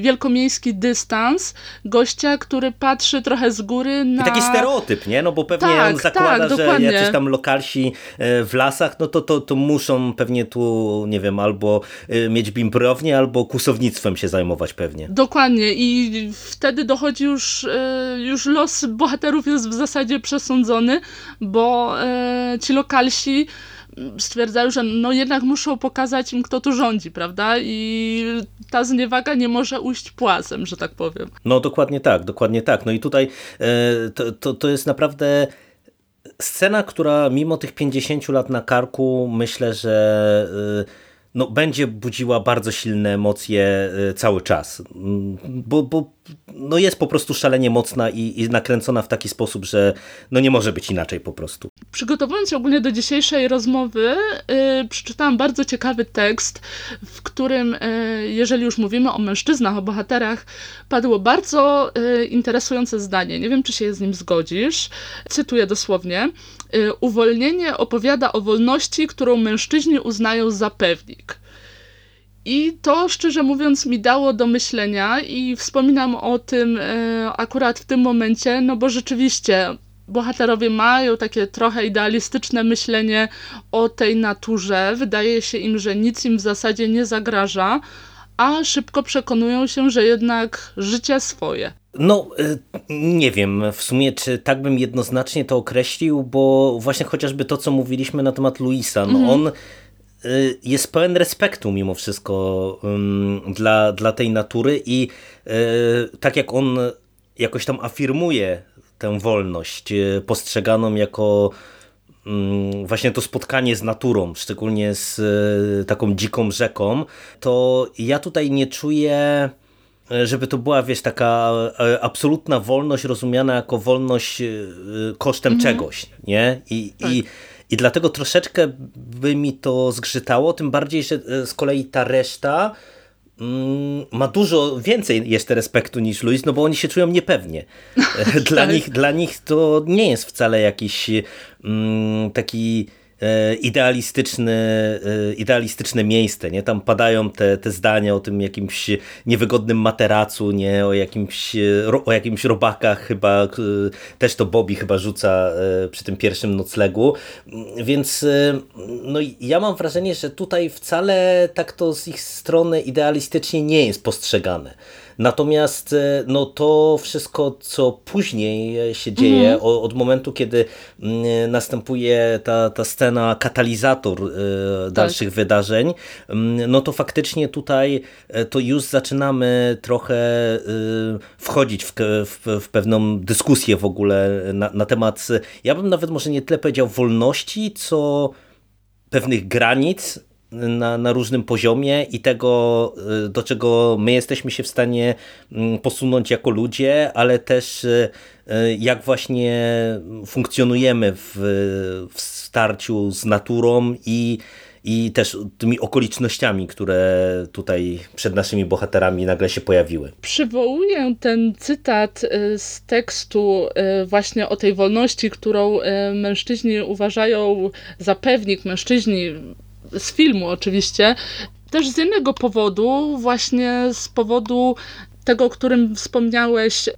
wielkomiejski dystans gościa, który patrzy trochę z góry na... I taki stereotyp, nie? No bo pewnie tak, on zakłada, tak, że dokładnie. jacyś tam lokalsi e, w lasach, no to, to, to muszą pewnie tu, nie wiem, albo e, mieć bimbrownię, albo kusownictwem się zajmować pewnie. Dokładnie i wtedy dochodzi już, e, już los bohaterów jest w zasadzie przesądzony, bo ci lokalsi stwierdzają, że no jednak muszą pokazać im, kto tu rządzi, prawda? I ta zniewaga nie może ujść płazem, że tak powiem. No dokładnie tak, dokładnie tak. No i tutaj e, to, to, to jest naprawdę scena, która mimo tych 50 lat na karku, myślę, że e, no, będzie budziła bardzo silne emocje y, cały czas, mm, bo, bo no jest po prostu szalenie mocna i, i, nakręcona w taki sposób, że no nie może być inaczej po prostu. Przygotowując się ogólnie do dzisiejszej rozmowy, yy, przeczytałam bardzo ciekawy tekst, w którym, yy, jeżeli już mówimy o mężczyznach, o bohaterach, padło bardzo yy, interesujące zdanie. Nie wiem, czy się z nim zgodzisz. Cytuję dosłownie. Y, uwolnienie opowiada o wolności, którą mężczyźni uznają za pewnik. I to, szczerze mówiąc, mi dało do myślenia i wspominam o tym y, akurat w tym momencie, no bo rzeczywiście bohaterowie mają takie trochę idealistyczne myślenie o tej naturze. Wydaje się im, że nic im w zasadzie nie zagraża, a szybko przekonują się, że jednak życie swoje. No, y, nie wiem w sumie, czy tak bym jednoznacznie to określił, bo właśnie chociażby to, co mówiliśmy na temat Luisa, no mhm. on y, jest pełen respektu mimo wszystko dla, dla tej natury i y, tak jak on jakoś tam afirmuje tę wolność postrzeganą jako właśnie to spotkanie z naturą, szczególnie z taką dziką rzeką, to ja tutaj nie czuję żeby to była, wiesz, taka e, absolutna wolność rozumiana jako wolność e, kosztem mhm. czegoś, nie? I, tak. i, I dlatego troszeczkę by mi to zgrzytało, tym bardziej, że z kolei ta reszta mm, ma dużo więcej jeszcze respektu niż Luis, no bo oni się czują niepewnie. (laughs) Dla, tak. nich, dla nich to nie jest wcale jakiś mm, taki E, idealistyczne, e, idealistyczne miejsce, nie? Tam padają te, te zdania o tym jakimś niewygodnym materacu, nie? O jakimś, o jakimś robakach chyba, też to Bobby chyba rzuca e, przy tym pierwszym noclegu, więc no ja mam wrażenie, że tutaj wcale tak to z ich strony idealistycznie nie jest postrzegane. Natomiast no to wszystko, co później się dzieje, mhm. od momentu, kiedy mm, następuje ta, ta scena katalizator tak. dalszych tak. wydarzeń, mm, no to faktycznie tutaj to już zaczynamy trochę wchodzić w, w, w pewną dyskusję w ogóle na, na temat, ja bym nawet może nie tyle powiedział wolności, co pewnych granic na, na różnym poziomie i tego, y, do czego my jesteśmy się w stanie mm, posunąć jako ludzie, ale też y, y, jak właśnie funkcjonujemy w, w starciu z naturą i i też tymi okolicznościami, które tutaj przed naszymi bohaterami nagle się pojawiły. Przywołuję ten cytat z tekstu właśnie o tej wolności, którą mężczyźni uważają za pewnik, mężczyźni z filmu oczywiście, też z innego powodu, właśnie z powodu tego, o którym wspomniałeś,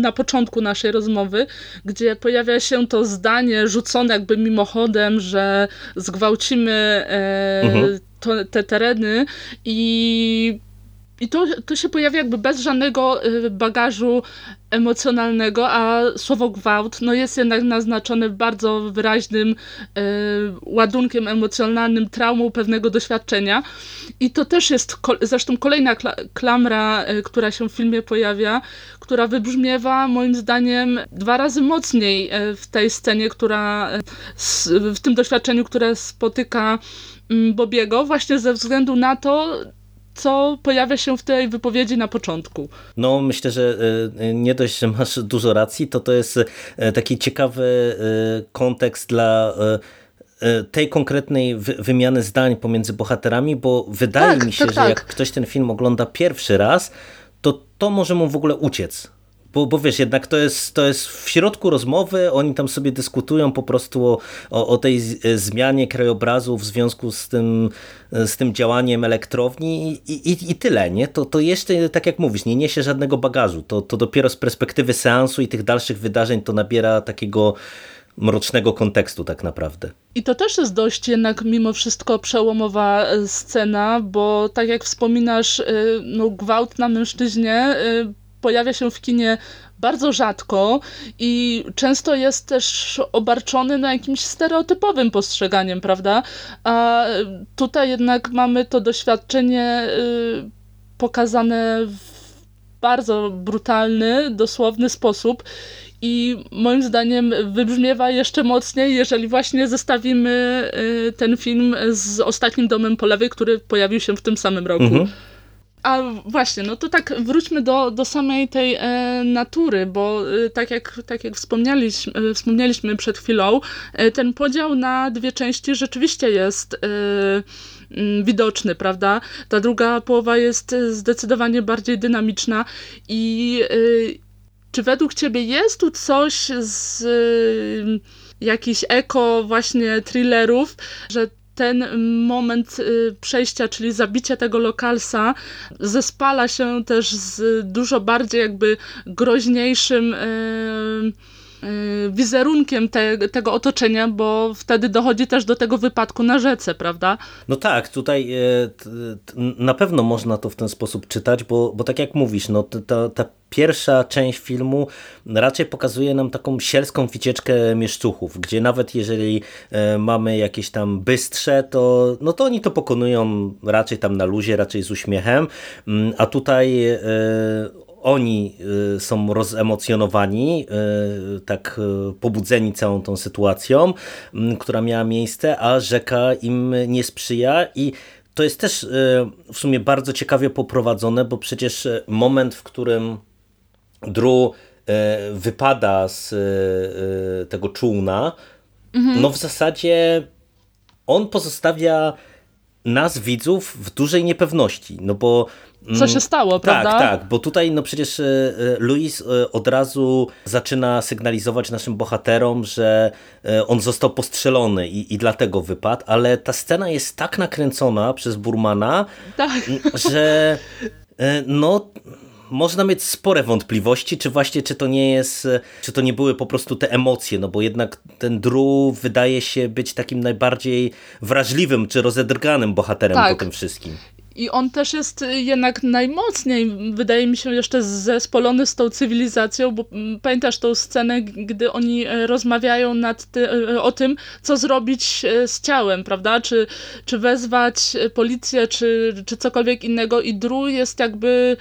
na początku naszej rozmowy, gdzie pojawia się to zdanie rzucone jakby mimochodem, że zgwałcimy e, mhm. to, te tereny i i to, to się pojawia jakby bez żadnego y, bagażu emocjonalnego, a słowo gwałt no jest jednak naznaczone bardzo wyraźnym y, ładunkiem emocjonalnym, traumą pewnego doświadczenia. I to też jest zresztą kolejna klamra, y, która się w filmie pojawia, która wybrzmiewa moim zdaniem dwa razy mocniej w tej scenie, która w tym doświadczeniu, które spotyka mm, Bobiego, właśnie ze względu na to, co pojawia się w tej wypowiedzi na początku. No, myślę, że e, nie dość, że masz dużo racji, to to jest e, taki ciekawy e, kontekst dla tej konkretnej wymiany zdań pomiędzy bohaterami, bo wydaje tak, mi się, tak, że tak. jak ktoś ten film ogląda pierwszy raz, to to może mu w ogóle uciec bo, bo wiesz, jednak to jest, to jest w środku rozmowy, oni tam sobie dyskutują po prostu o, o, o tej zmianie krajobrazu w związku z tym, z tym działaniem elektrowni i, i, i tyle, nie? To, to jeszcze, tak jak mówisz, nie niesie żadnego bagażu. To, to dopiero z perspektywy seansu i tych dalszych wydarzeń to nabiera takiego mrocznego kontekstu tak naprawdę. I to też jest dość jednak mimo wszystko przełomowa e, scena, bo tak jak wspominasz, e, no, gwałt na mężczyźnie e, pojawia się w kinie bardzo rzadko i często jest też obarczony na jakimś stereotypowym postrzeganiem, prawda? A tutaj jednak mamy to doświadczenie y, pokazane w bardzo brutalny, dosłowny sposób i moim zdaniem wybrzmiewa jeszcze mocniej, jeżeli właśnie zestawimy y, ten film z Ostatnim Domem po lewej, który pojawił się w tym samym roku. Mhm. A właśnie, no to tak wróćmy do, do samej tej e, natury, bo e, tak jak, tak jak wspomnieliśmy, e, wspomnieliśmy przed chwilą, e, ten podział na dwie części rzeczywiście jest e, mm, widoczny, prawda? Ta druga połowa jest zdecydowanie bardziej dynamiczna i e, czy według ciebie jest tu coś z jakichś eko właśnie thrillerów, że ten moment y, przejścia, czyli zabicia tego lokalsa, zespala się też z dużo bardziej jakby groźniejszym y, y, wizerunkiem te, tego otoczenia, bo wtedy dochodzi też do tego wypadku na rzece, prawda? No tak, tutaj e, na pewno można to w ten sposób czytać, bo, bo tak jak mówisz, no ta, ta pierwsza część filmu raczej pokazuje nam taką sielską wycieczkę mieszczuchów, gdzie nawet jeżeli e, mamy jakieś tam bystrze, to, no to oni to pokonują raczej tam na luzie, raczej z uśmiechem, mm, a tutaj e, oni e, są rozemocjonowani, tak pobudzeni całą tą sytuacją, mm, która miała miejsce, a rzeka im nie sprzyja i to jest też w sumie bardzo ciekawie poprowadzone, bo przecież moment, w którym Drew e, wypada z e, tego czółna, mhm. no w zasadzie on pozostawia nas, widzów, w dużej niepewności, no bo... Mm, Co się stało, tak, prawda? Tak, tak, bo tutaj no przecież e, Louis od razu zaczyna sygnalizować naszym bohaterom, że on został postrzelony i, i dlatego wypadł, ale ta scena jest tak nakręcona przez Burmana, tak. że no można mieć spore wątpliwości, czy właśnie, czy to nie jest, czy to nie były po prostu te emocje, no bo jednak ten Drew wydaje się być takim najbardziej wrażliwym, czy rozedrganym bohaterem tak. po tym wszystkim. I on też jest jednak najmocniej, wydaje mi się, jeszcze zespolony z tą cywilizacją, bo mm, pamiętasz tą scenę, gdy oni e, rozmawiają nad ty, e, o tym, co zrobić e, z ciałem, prawda? Czy, czy wezwać policję, czy, czy cokolwiek innego. I Drew jest jakby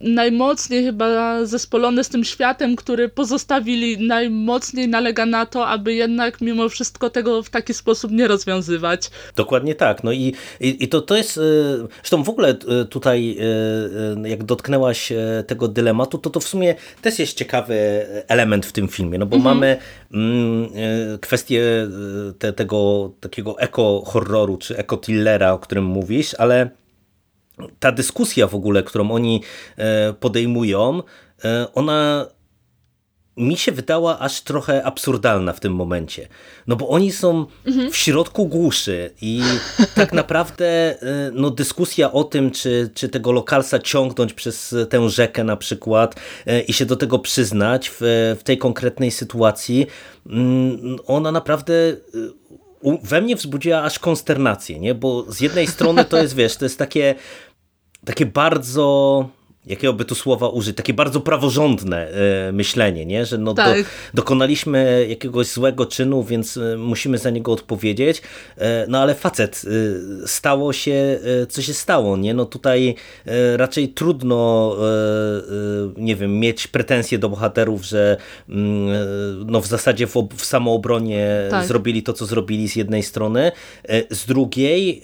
najmocniej chyba zespolony z tym światem, który pozostawili, najmocniej nalega na to, aby jednak mimo wszystko tego w taki sposób nie rozwiązywać. Dokładnie tak. No i, i, i to, to jest, e, zresztą w ogóle e, tutaj e, jak dotknęłaś tego dylematu, to to w sumie też jest ciekawy element w tym filmie, no bo mhm. mamy mm, kwestię te, tego takiego eko-horroru, czy eko-tillera, o którym mówisz, ale ta dyskusja w ogóle, którą oni e, podejmują, e, ona mi się wydała aż trochę absurdalna w tym momencie. No bo oni są mhm. w środku głuszy i (laughs) tak naprawdę e, no, dyskusja o tym, czy, czy tego lokalsa ciągnąć przez tę rzekę na przykład i się do tego przyznać w, w tej konkretnej sytuacji, mm, ona naprawdę we mnie wzbudziła aż konsternację, nie? bo z jednej strony to jest, wiesz, to jest takie takie bardzo jakiego by tu słowa użyć, takie bardzo praworządne e, myślenie, nie? że no tak. do, dokonaliśmy jakiegoś złego czynu, więc e, musimy za niego odpowiedzieć, e, no ale facet, stało się, co się stało, nie? No tutaj raczej trudno, nie wiem, mieć pretensje do bohaterów, że mm, no w zasadzie w, w samoobronie tak. zrobili to, co zrobili z jednej strony, z drugiej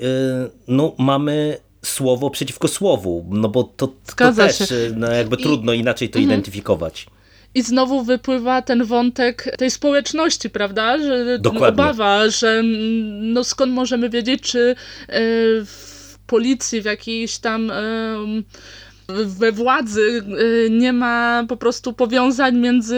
no mamy słowo przeciwko słowu, no bo to, to też no jakby I... trudno inaczej to mhm. identyfikować. I znowu wypływa ten wątek tej społeczności, prawda? Że Dokładnie. Obawa, że mm, no skąd możemy wiedzieć, czy e, w policji, w jakiejś tam we władzy y, nie ma po prostu powiązań między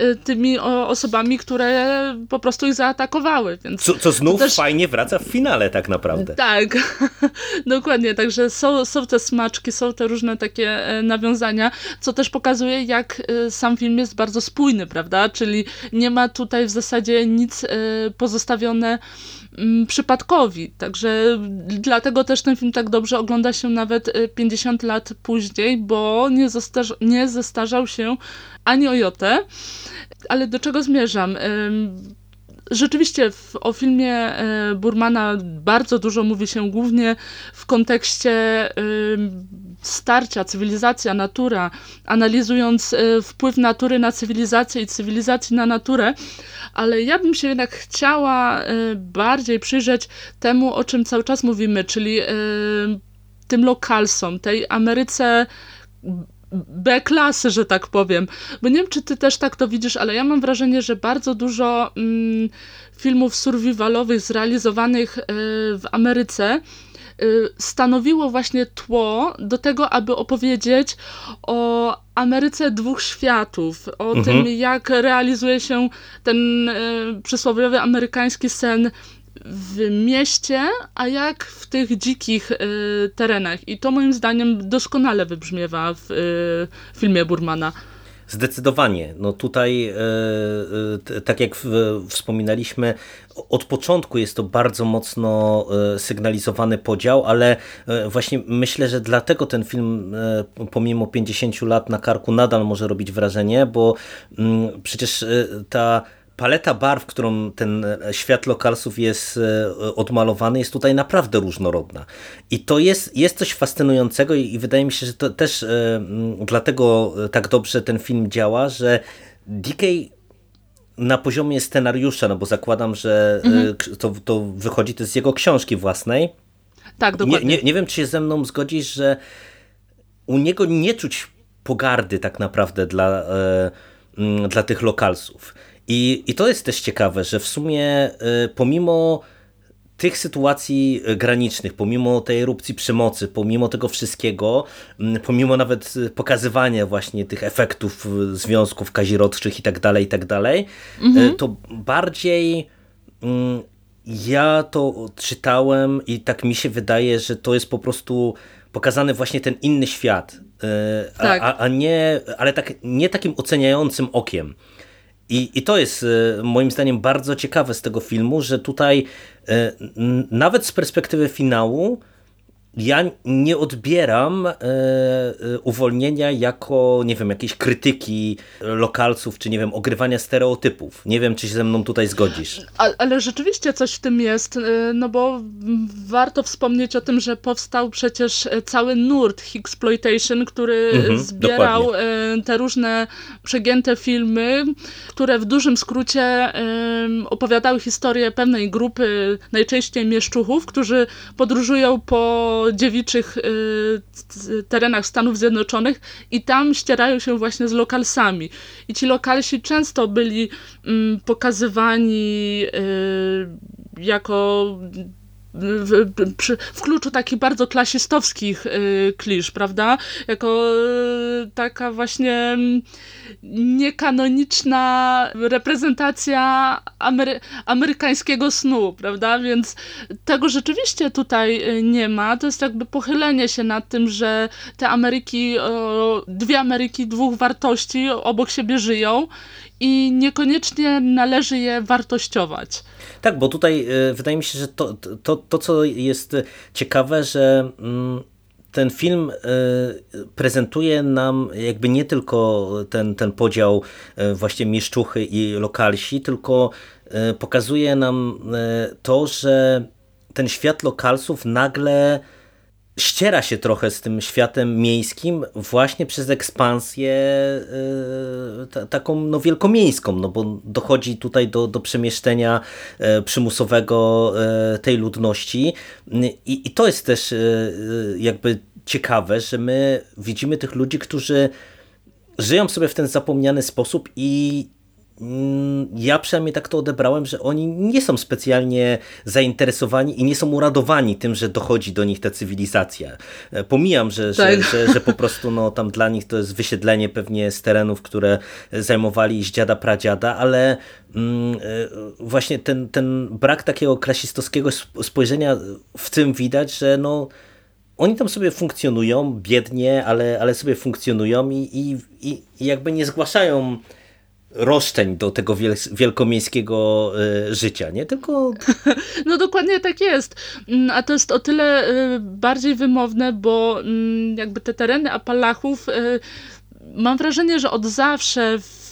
y, tymi osobami, które po prostu ich zaatakowały. Więc co, co znów też... fajnie wraca w finale tak naprawdę. Tak, (laughs) dokładnie. Także są, są te smaczki, są te różne takie e, nawiązania, co też pokazuje, jak e, sam film jest bardzo spójny, prawda? Czyli nie ma tutaj w zasadzie nic e, pozostawione przypadkowi. Także dlatego też ten film tak dobrze ogląda się nawet 50 y, lat później, bo nie, zestarza nie zestarzał się ani o jotę. Ale do czego zmierzam? Rzeczywiście w, o filmie e, Burmana bardzo dużo mówi się głównie w kontekście starcia cywilizacja, natura, analizując e, wpływ natury na cywilizację i cywilizacji na naturę, ale ja bym się jednak chciała e, bardziej przyjrzeć temu, o czym cały czas mówimy, czyli tym lokalsom, tej Ameryce B-klasy, że tak powiem. Bo nie wiem, czy ty też tak to widzisz, ale ja mam wrażenie, że bardzo dużo mm, filmów survivalowych zrealizowanych y, w Ameryce stanowiło właśnie tło do tego, aby opowiedzieć o Ameryce dwóch światów, o mhm. tym, jak realizuje się ten y, przysłowiowy amerykański sen w mieście, a jak w tych dzikich y, terenach. I to moim zdaniem doskonale wybrzmiewa w y, filmie Burmana. Zdecydowanie. No tutaj, e, tak jak wspominaliśmy, od początku jest to bardzo mocno e, sygnalizowany podział, ale e, właśnie myślę, że dlatego ten film pomimo 50 lat na karku nadal może robić wrażenie, bo mm, przecież ta paleta barw, którą ten świat lokalsów jest e, odmalowany, jest tutaj naprawdę różnorodna. I to jest, jest coś fascynującego i, i wydaje mi się, że to też e, dlatego tak dobrze ten film działa, że DK na poziomie scenariusza, no bo zakładam, że e, mhm. to, to wychodzi to z jego książki własnej. Tak, dokładnie. Nie, nie, nie wiem, czy się ze mną zgodzisz, że u niego nie czuć pogardy tak naprawdę dla, dla tych lokalsów. I, I to jest też ciekawe, że w sumie y, pomimo tych sytuacji granicznych, pomimo tej erupcji przemocy, pomimo tego wszystkiego, mm, pomimo nawet pokazywania właśnie tych efektów związków kazirodczych i tak dalej, i tak dalej, mhm. to bardziej mm, ja to czytałem i tak mi się wydaje, że to jest po prostu pokazany właśnie ten inny świat, y, a, tak. a, a nie, ale tak, nie takim oceniającym okiem. I, I to jest e, moim zdaniem bardzo ciekawe z tego filmu, że tutaj e, nawet z perspektywy finału ja nie odbieram e, e, uwolnienia jako, nie wiem, jakiejś krytyki lokalców, czy nie wiem, ogrywania stereotypów. Nie wiem, czy się ze mną tutaj zgodzisz. ale rzeczywiście coś w tym jest, e, no bo warto wspomnieć o tym, że powstał przecież cały nurt Exploitation, który mhm, zbierał dokładnie. te różne przegięte filmy, które w dużym skrócie opowiadały historię pewnej grupy, najczęściej mieszczuchów, którzy podróżują po dziewiczych y, terenach Stanów Zjednoczonych i tam ścierają się właśnie z lokalsami. I ci lokalsi często byli mm, pokazywani y, jako w, przy, w kluczu takich bardzo klasistowskich y, klisz, prawda? Jako y, taka właśnie mm, niekanoniczna reprezentacja amery amerykańskiego snu, prawda? Więc tego rzeczywiście tutaj y, nie ma. To jest jakby pochylenie się nad tym, że te Ameryki, dwie Ameryki dwóch wartości obok siebie żyją i niekoniecznie należy je wartościować. Tak, bo tutaj e, wydaje mi się, że to, to, to co jest ciekawe, że mm, ten film e, prezentuje nam jakby nie tylko ten, ten podział e, właśnie mieszczuchy i lokalsi, tylko pokazuje nam to, że ten świat lokalsów nagle ściera się trochę z tym światem miejskim właśnie przez ekspansję yy, taką no, wielkomiejską, no bo dochodzi tutaj do, do przemieszczenia yy, przymusowego yy, tej ludności. I, i to jest też jakby ciekawe, że my widzimy tych ludzi, którzy żyją sobie w ten zapomniany sposób i ja przynajmniej tak to odebrałem, że oni nie są specjalnie zainteresowani i nie są uradowani tym, że dochodzi do nich ta cywilizacja. E, pomijam, że, tak. że, że, że, po prostu no, tam dla nich to jest wysiedlenie pewnie z terenów, które zajmowali z dziada pradziada, ale mm, e, właśnie ten, ten brak takiego klasistowskiego spojrzenia w tym widać, że no oni tam sobie funkcjonują, biednie, ale, ale sobie funkcjonują i, i, i jakby nie zgłaszają roszczeń do tego wielkomiejskiego e, życia, nie? Tylko... (laughs) No dokładnie tak jest. Mm, a to jest o tyle e, bardziej wymowne, bo mm, jakby te tereny Apalachów e, mam wrażenie, że od zawsze w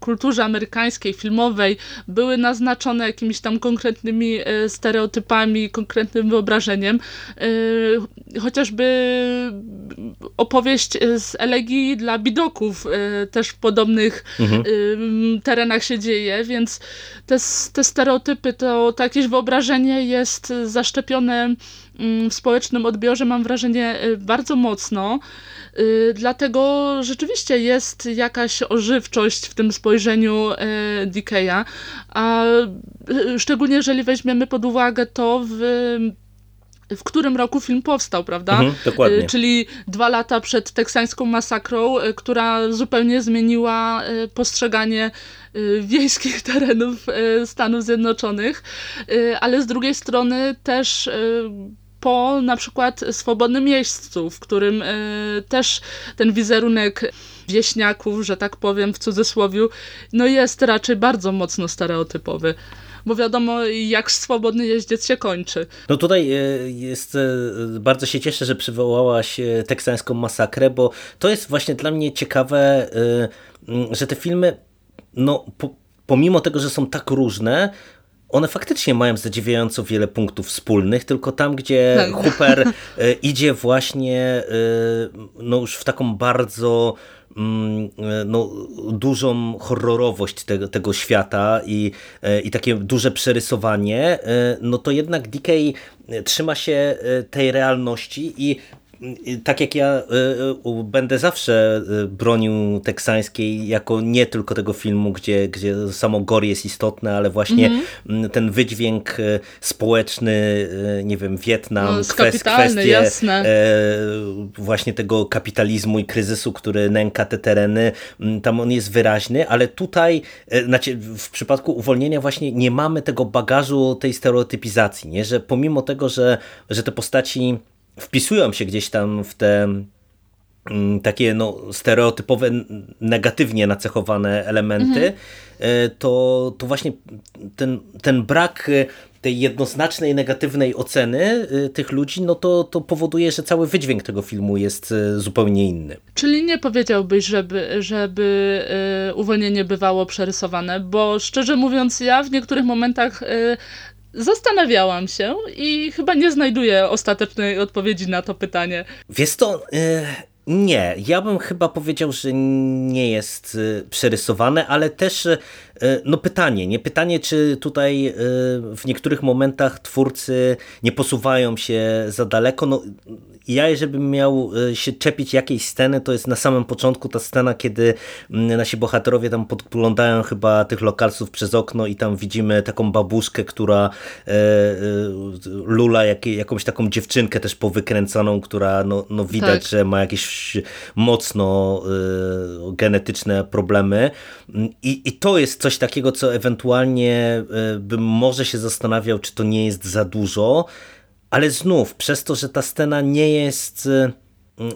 kulturze amerykańskiej, filmowej były naznaczone jakimiś tam konkretnymi stereotypami, konkretnym wyobrażeniem. Chociażby opowieść z elegii dla bidoków też w podobnych mhm. terenach się dzieje, więc te, te stereotypy, to, to jakieś wyobrażenie jest zaszczepione w społecznym odbiorze, mam wrażenie, bardzo mocno. Y, dlatego rzeczywiście jest jakaś ożywczość w tym spojrzeniu y, Dikeya, a y, szczególnie jeżeli weźmiemy pod uwagę to w w którym roku film powstał, prawda? Mhm, dokładnie. Czyli dwa lata przed teksańską masakrą, która zupełnie zmieniła postrzeganie wiejskich (laughs) terenów Stanów Zjednoczonych, ale z drugiej strony też po na przykład Swobodnym Miejscu, w którym e, też ten wizerunek wieśniaków, że tak powiem w cudzysłowiu, no jest raczej bardzo mocno stereotypowy bo wiadomo jak swobodny jeździec się kończy. No tutaj e, jest, e, bardzo się cieszę, że przywołałaś teksańską masakrę, bo to jest właśnie dla mnie ciekawe, że te filmy, no pomimo tego, że są tak różne, one faktycznie mają zadziwiająco wiele punktów wspólnych, tylko tam, gdzie tak. Hooper (laughs) e, idzie właśnie e, no już w taką bardzo mm, e, no, dużą horrorowość tego, tego świata i, i takie duże przerysowanie, no to jednak DK trzyma się tej realności i tak jak ja y, y, będę zawsze y, bronił teksańskiej jako nie tylko tego filmu, gdzie, gdzie samo gore jest istotne, ale właśnie mm -hmm. ten wydźwięk społeczny, nie wiem, Wietnam, no, kwestie jasne. właśnie tego kapitalizmu i kryzysu, który nęka te tereny, tam on jest wyraźny, ale tutaj znaczy w przypadku uwolnienia właśnie nie mamy tego bagażu tej stereotypizacji, nie? że pomimo tego, że, że te postaci wpisują się gdzieś tam w te mm, takie no, stereotypowe, negatywnie nacechowane elementy, mhm. E, to, to właśnie ten, ten brak tej jednoznacznej negatywnej oceny tych ludzi, no to, to powoduje, że cały wydźwięk tego filmu jest zupełnie inny. Czyli nie powiedziałbyś, żeby, żeby uwolnienie bywało przerysowane, bo szczerze mówiąc ja w niektórych momentach Zastanawiałam się i chyba nie znajduję ostatecznej odpowiedzi na to pytanie. Wiesz to, nie, ja bym chyba powiedział, że nie jest y, przerysowane, ale też y, no pytanie, nie pytanie, czy tutaj y, w niektórych momentach twórcy nie posuwają się za daleko. No, ja jeżeli bym miał się czepić jakiejś sceny, to jest na samym początku ta scena, kiedy nasi bohaterowie tam podglądają chyba tych lokalsów przez okno i tam widzimy taką babuszkę, która lula jak, jakąś taką dziewczynkę też powykręcaną, która no, no widać, tak. że ma jakieś mocno genetyczne problemy I, i to jest coś takiego, co ewentualnie bym może się zastanawiał, czy to nie jest za dużo, ale znów, przez to, że ta scena nie jest y,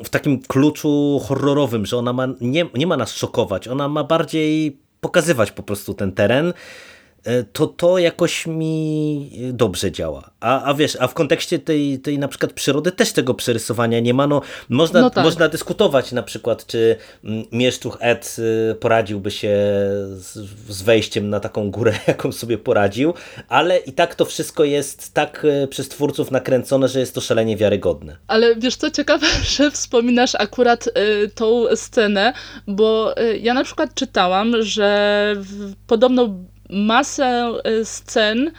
w takim kluczu horrorowym, że ona ma, nie, nie ma nas szokować, ona ma bardziej pokazywać po prostu ten teren, to to jakoś mi dobrze działa. A, a wiesz, a w kontekście tej, tej na przykład przyrody też tego przerysowania nie ma. No, można, no tak. można dyskutować na przykład, czy mm, Mieszczuch Ed y, poradziłby się z, z, wejściem na taką górę, (laughs) jaką sobie poradził, ale i tak to wszystko jest tak y, przez twórców nakręcone, że jest to szalenie wiarygodne. Ale wiesz co, ciekawe, (laughs) że wspominasz akurat y, tą scenę, bo y, ja na przykład czytałam, że w, podobno masę e, scen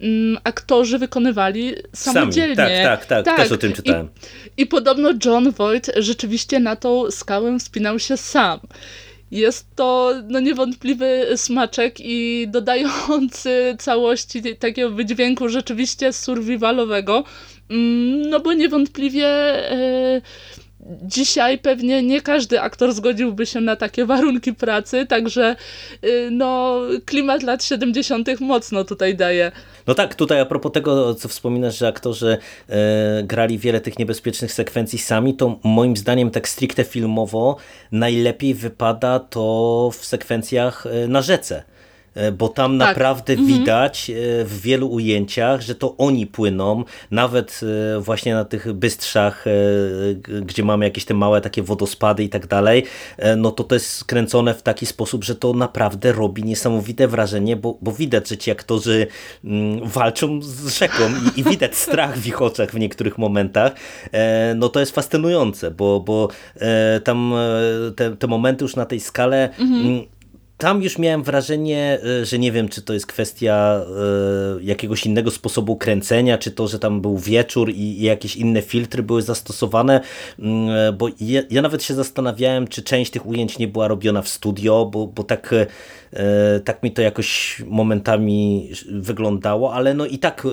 mm, aktorzy wykonywali samodzielnie. Sami. Tak, tak, tak, tak, też o tym czytałem. I, I podobno John Voight rzeczywiście na tą skałę wspinał się sam. Jest to no, niewątpliwy smaczek i dodający całości takiego wydźwięku rzeczywiście survivalowego, mm, no bo niewątpliwie e, dzisiaj pewnie nie każdy aktor zgodziłby się na takie warunki pracy, także y, no, klimat lat 70. mocno tutaj daje. No tak, tutaj a propos tego, co wspominasz, że aktorzy e, grali wiele tych niebezpiecznych sekwencji sami, to moim zdaniem tak stricte filmowo najlepiej wypada to w sekwencjach e, na rzece bo tam tak. naprawdę mhm. widać e, w wielu ujęciach, że to oni płyną, nawet e, właśnie na tych bystrzach, gdzie mamy jakieś te małe takie wodospady i tak dalej, no to to jest skręcone w taki sposób, że to naprawdę robi niesamowite wrażenie, bo, bo widać, że ci aktorzy mm, walczą z rzeką i, i widać (laughs) strach w ich oczach w niektórych momentach. No to jest fascynujące, bo, bo tam te, te momenty już na tej skale mhm mm, tam już miałem wrażenie, e, że nie wiem, czy to jest kwestia e, jakiegoś innego sposobu kręcenia, czy to, że tam był wieczór i jakieś inne filtry były zastosowane, mm, e, bo ja, nawet się zastanawiałem, czy część tych ujęć nie była robiona w studio, bo, bo tak, tak mi to jakoś momentami wyglądało, ale no i tak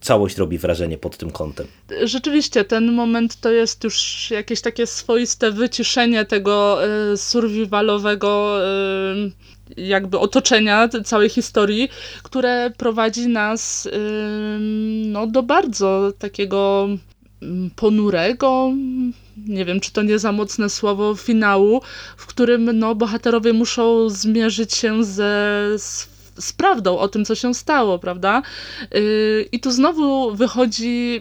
całość robi wrażenie pod tym kątem. Rzeczywiście, ten moment to jest już jakieś takie swoiste wyciszenie tego survivalowego jakby otoczenia całej historii, które prowadzi nas no, do bardzo takiego ponurego, nie wiem, czy to nie za mocne słowo, finału, w którym no, bohaterowie muszą zmierzyć się ze z prawdą o tym, co się stało, prawda? Y, I tu znowu wychodzi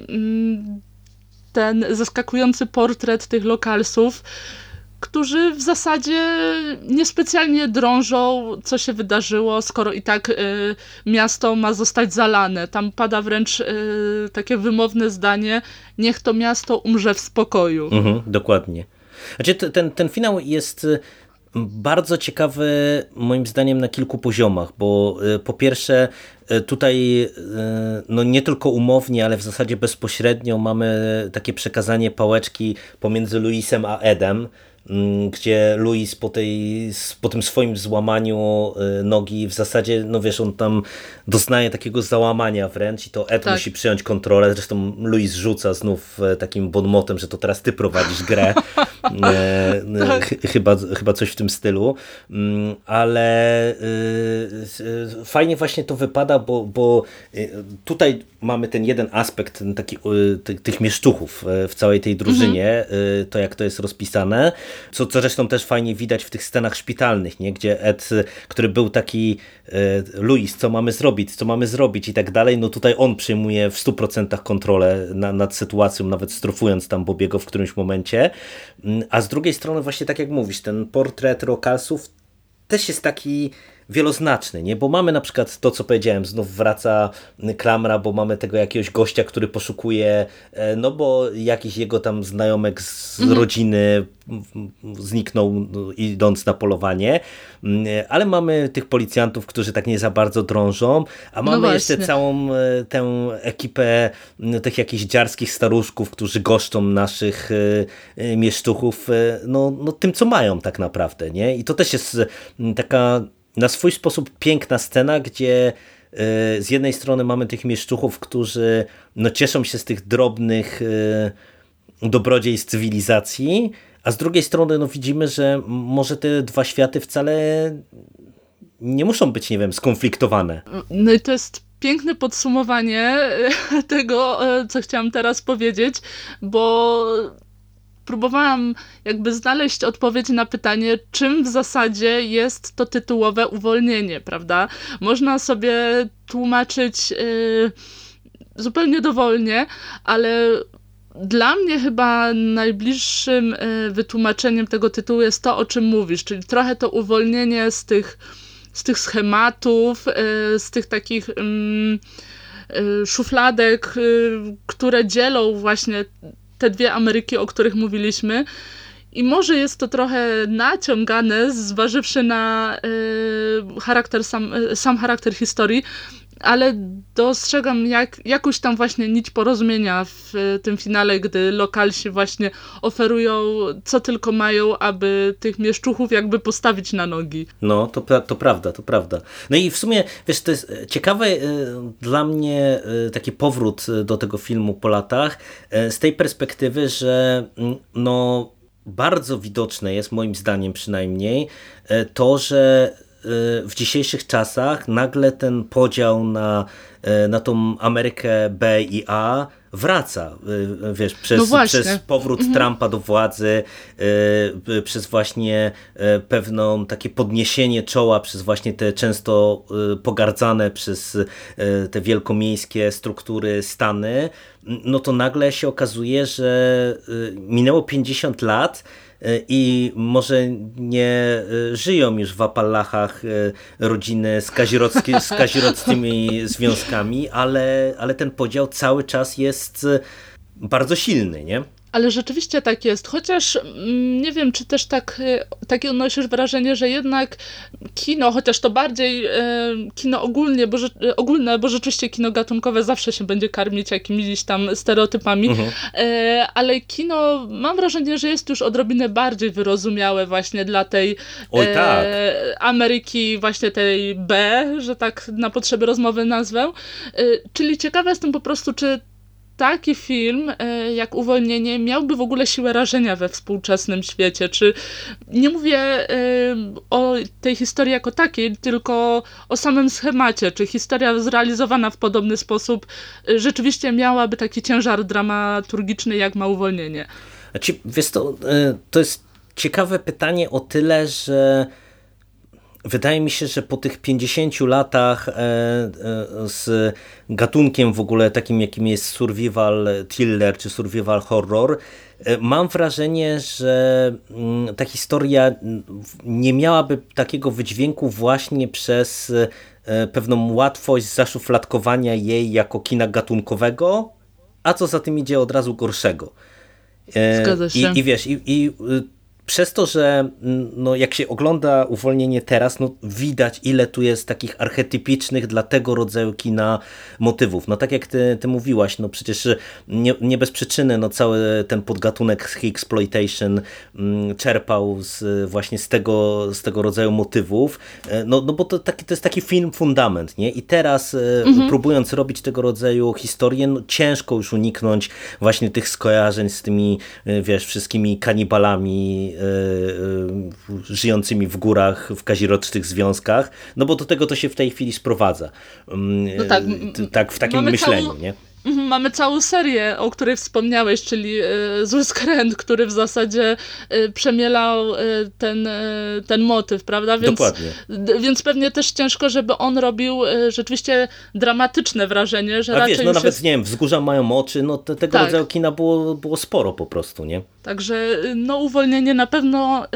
ten zaskakujący portret tych lokalsów, którzy w zasadzie niespecjalnie drążą, co się wydarzyło, skoro i tak y, miasto ma zostać zalane. Tam pada wręcz y, takie wymowne zdanie, niech to miasto umrze w spokoju. Mhm, dokładnie. Znaczy, ten, ten finał jest y, bardzo ciekawy moim zdaniem na kilku poziomach, bo y, po pierwsze y, tutaj no nie tylko umownie, ale w zasadzie bezpośrednio mamy takie przekazanie pałeczki pomiędzy Luisem a Edem, gdzie Luis po, tej, po tym swoim złamaniu y, nogi w zasadzie, no wiesz, on tam doznaje takiego załamania wręcz i to Ed tak. musi przyjąć kontrolę. Zresztą Luis rzuca znów e, takim bonmotem, że to teraz ty prowadzisz grę. (laughs) E, tak. chyba, chyba coś w tym stylu. Mm, ale fajnie właśnie to wypada, bo, bo tutaj mamy ten jeden aspekt ten taki, tych mieszczuchów e, w całej tej drużynie, mhm. to jak to jest rozpisane. co, co zresztą też fajnie widać w tych scenach szpitalnych, nie? gdzie Ed, który był taki Louis, co mamy zrobić, co mamy zrobić i tak dalej, no tutaj on przyjmuje w 100% kontrolę na, nad sytuacją, nawet strofując tam Bobiego w którymś momencie, mm, a z drugiej strony właśnie tak jak mówisz, ten portret Rokalsów też jest taki wieloznaczny, nie? bo mamy na przykład to, co powiedziałem, znów wraca Klamra, bo mamy tego jakiegoś gościa, który poszukuje, e, no bo jakiś jego tam znajomek z mhm. rodziny zniknął idąc na polowanie, mm, ale mamy tych policjantów, którzy tak nie za bardzo drążą, a no mamy no jeszcze całą e, tę ekipę tych jakichś dziarskich staruszków, którzy goszczą naszych e, mieszczuchów no, no tym, co mają tak naprawdę, nie? I to też jest taka na swój sposób piękna scena, gdzie e, z jednej strony mamy tych mieszczuchów, którzy no, cieszą się z tych drobnych e, dobrodziejstw cywilizacji, a z drugiej strony no, widzimy, że może te dwa światy wcale nie muszą być, nie wiem, skonfliktowane. No i to jest piękne podsumowanie e, tego, co chciałam teraz powiedzieć, bo próbowałam jakby znaleźć odpowiedź na pytanie, czym w zasadzie jest to tytułowe uwolnienie, prawda? Można sobie tłumaczyć yy, zupełnie dowolnie, ale dla mnie chyba najbliższym yy, wytłumaczeniem tego tytułu jest to, o czym mówisz, czyli trochę to uwolnienie z tych, z tych schematów, yy, z tych takich mm, y, szufladek, y, które dzielą właśnie te dwie Ameryki, o których mówiliśmy. I może jest to trochę naciągane, zważywszy na y, charakter, sam, y, sam charakter historii, ale dostrzegam jak, jakąś tam właśnie nić porozumienia w tym finale, gdy lokalsi właśnie oferują co tylko mają, aby tych mieszczuchów jakby postawić na nogi. No, to, to prawda, to prawda. No i w sumie, wiesz, to jest ciekawe y, dla mnie y, taki powrót do tego filmu po latach y, z tej perspektywy, że mm, no bardzo widoczne jest, moim zdaniem przynajmniej, to, że w dzisiejszych czasach nagle ten podział na, y, na tą Amerykę B i A wraca, y, wiesz, przez, no przez powrót mhm. Trumpa do władzy, przez właśnie pewną takie podniesienie czoła, przez właśnie te często pogardzane przez te wielkomiejskie struktury Stany, no to nagle się okazuje, że minęło 50 lat, i może nie e, żyją już w Apalachach e, rodziny z, z kazirockimi związkami, ale, ale ten podział cały czas jest bardzo silny, nie? Ale rzeczywiście tak jest, chociaż mm, nie wiem, czy też tak, y, takie odnosisz wrażenie, że jednak kino, chociaż to bardziej e, kino ogólnie, bo, ogólne, bo rzeczywiście kino gatunkowe zawsze się będzie karmić jakimiś tam stereotypami, mhm. E, ale kino mam wrażenie, że jest już odrobinę bardziej wyrozumiałe właśnie dla tej Oj, tak. Ameryki właśnie tej B, że tak na potrzeby rozmowy nazwę. Czyli ciekawa jestem po prostu, czy taki film e, jak Uwolnienie miałby w ogóle siłę rażenia we współczesnym świecie? Czy nie mówię e, o tej historii jako takiej, tylko o samym schemacie? Czy historia zrealizowana w podobny sposób e, rzeczywiście miałaby taki ciężar dramaturgiczny, jak ma Uwolnienie? Znaczy, wiesz, to, to jest ciekawe pytanie o tyle, że Wydaje mi się, że po tych 50 latach e, e, z gatunkiem w ogóle takim, jakim jest survival thriller czy survival horror, e, mam wrażenie, że mm, ta historia nie miałaby takiego wydźwięku właśnie przez pewną łatwość zaszufladkowania jej jako kina gatunkowego, a co za tym idzie od razu gorszego. Zgadza się. I, i wiesz, i, i przez to, że mm, no, jak się ogląda uwolnienie teraz, no, widać ile tu jest takich archetypicznych dla tego rodzaju kina motywów. No tak jak ty, ty mówiłaś, no przecież nie, nie bez przyczyny no, cały ten podgatunek exploitation mm, czerpał z, właśnie z tego, z tego rodzaju motywów, e, no, no bo to, taki, to jest taki film fundament, nie? I teraz e, mhm. próbując robić tego rodzaju historię, no, ciężko już uniknąć właśnie tych skojarzeń z tymi, e, wiesz, wszystkimi kanibalami żyjącymi w górach, w kazirocznych związkach, no bo do tego to się w tej chwili sprowadza. Mm, no tak, tak w takim myśleniu, całą, nie? Mhm, mamy całą serię, o której wspomniałeś, czyli e, Zły Skręt, który w zasadzie e, przemielał e, ten, ten motyw, prawda? Więc, Dokładnie. Więc pewnie też ciężko, żeby on robił rzeczywiście dramatyczne wrażenie, że A raczej wiesz, no nawet, jest... nie wiem, Wzgórza mają oczy, no te, tego tak. rodzaju kina było, było sporo po prostu, nie? Także no uwolnienie na pewno y,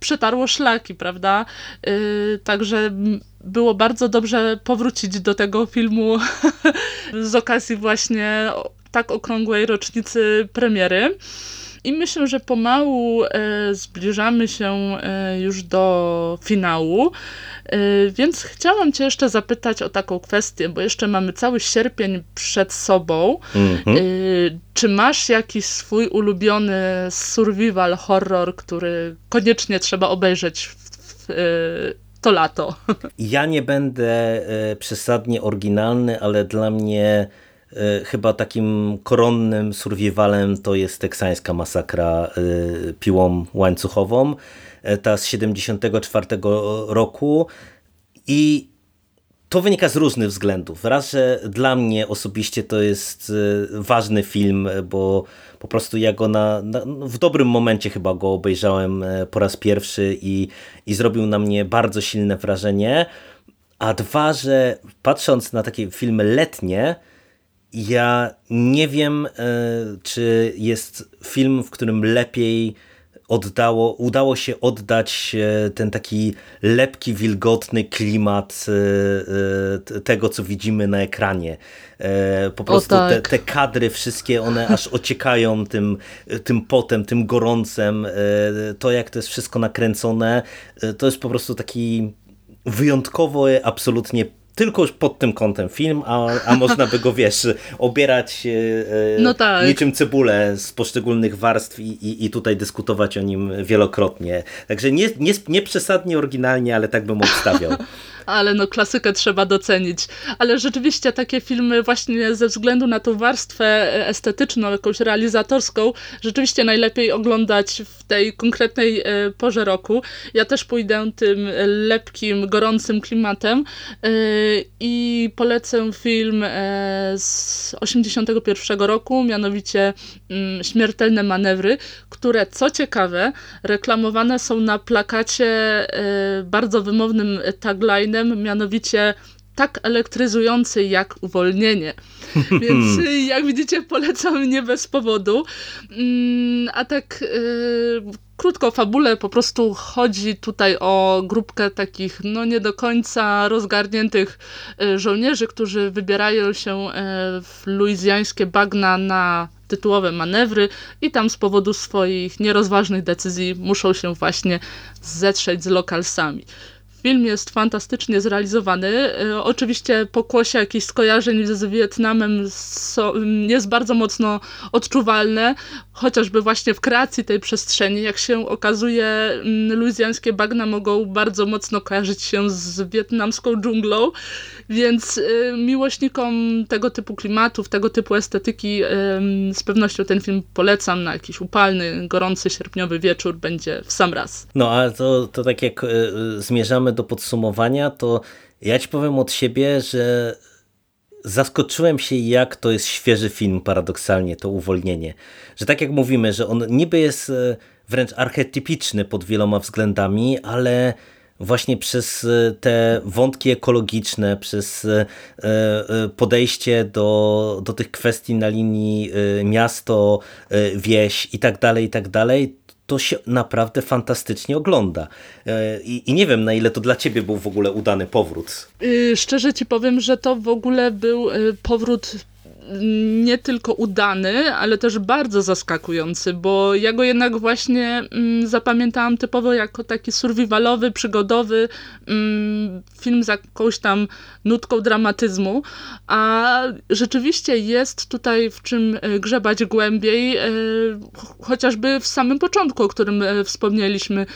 przetarło szlaki, prawda? Y, także było bardzo dobrze powrócić do tego filmu (laughs) z okazji właśnie tak okrągłej rocznicy premiery. I myślę, że pomału e, zbliżamy się e, już do finału. E, więc chciałam Cię jeszcze zapytać o taką kwestię, bo jeszcze mamy cały sierpień przed sobą. Mm-hmm. Czy masz jakiś swój ulubiony survival horror, który koniecznie trzeba obejrzeć w, w, to lato? Ja nie będę przesadnie oryginalny, ale dla mnie E, chyba takim koronnym survivalem to jest teksańska masakra e, piłą łańcuchową, e, ta z 74 roku i to wynika z różnych względów. Raz, że dla mnie osobiście to jest ważny film, bo po prostu ja go na, na, w dobrym momencie chyba go obejrzałem po raz pierwszy i, i zrobił na mnie bardzo silne wrażenie. A dwa, że patrząc na takie filmy letnie, ja nie wiem, e, czy jest film, w którym lepiej oddało, udało się oddać e, ten taki lepki, wilgotny klimat e, tego, co widzimy na ekranie. Po prostu tak. te, te, kadry wszystkie, one aż ociekają tym, tym potem, tym gorącem. To, jak to jest wszystko nakręcone, to jest po prostu taki wyjątkowo, absolutnie tylko już pod tym kątem film, a, a można by go, wiesz, obierać e, e, no tak. niczym cebulę z poszczególnych warstw i, i, i, tutaj dyskutować o nim wielokrotnie. Także nie, nie, nie przesadnie oryginalnie, ale tak bym obstawiał. (laughs) ale no klasykę trzeba docenić. Ale rzeczywiście takie filmy właśnie ze względu na tą warstwę e, estetyczną, jakąś realizatorską, rzeczywiście najlepiej oglądać w tej konkretnej e, porze roku. Ja też pójdę tym lepkim, gorącym klimatem e, i polecę film z 81 roku, mianowicie mm, Śmiertelne manewry, które co ciekawe reklamowane są na plakacie bardzo wymownym taglinem mianowicie tak elektryzujący jak uwolnienie. (laughs) Więc y, jak widzicie, polecam nie bez powodu. Mm, a tak yy, krótko fabule po prostu chodzi tutaj o grupkę takich no nie do końca rozgarniętych y, żołnierzy, którzy wybierają się y, w luizjańskie bagna na tytułowe manewry i tam z powodu swoich nierozważnych decyzji muszą się właśnie zetrzeć z lokalsami. Film jest fantastycznie zrealizowany. E, oczywiście pokłosie jakichś skojarzeń z Wietnamem jest bardzo mocno odczuwalne, chociażby właśnie w kreacji tej przestrzeni. Jak się okazuje, mm, luizjańskie bagna mogą bardzo mocno kojarzyć się z wietnamską dżunglą, więc y, miłośnikom tego typu klimatów, tego typu estetyki z pewnością ten film polecam na jakiś upalny, gorący, sierpniowy wieczór. Będzie w sam raz. No a to, to tak jak y, y, do podsumowania, to ja ci powiem od siebie, że zaskoczyłem się, jak to jest świeży film, paradoksalnie, to uwolnienie. Że tak jak mówimy, że on niby jest wręcz archetypiczny pod wieloma względami, ale właśnie przez e, te wątki ekologiczne, przez e, e, podejście do, do tych kwestii na linii miasto, wieś i tak dalej, i tak dalej, to się naprawdę fantastycznie ogląda. I, I, nie wiem, na ile to dla ciebie był w ogóle udany powrót. Y, szczerze ci powiem, że to w ogóle był y, powrót nie tylko udany, ale też bardzo zaskakujący, bo ja go jednak właśnie mm, zapamiętałam typowo jako taki survivalowy, przygodowy mm, film z jakąś tam nutką dramatyzmu, a rzeczywiście jest tutaj w czym e, grzebać głębiej, e, chociażby w samym początku, o którym e, wspomnieliśmy,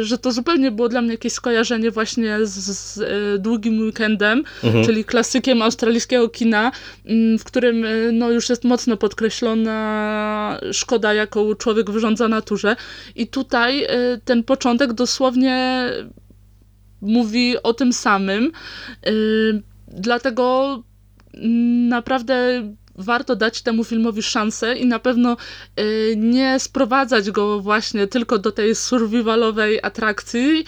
że to zupełnie było dla mnie jakieś skojarzenie właśnie z, z Długim Weekendem, mhm. czyli klasykiem australijskiego kina, mm, w którym no, już jest mocno podkreślona szkoda, jaką człowiek wyrządza naturze i tutaj ten początek dosłownie mówi o tym samym. Yy, dlatego mm, naprawdę warto dać temu filmowi szansę i na pewno y, nie sprowadzać go właśnie tylko do tej survivalowej atrakcji,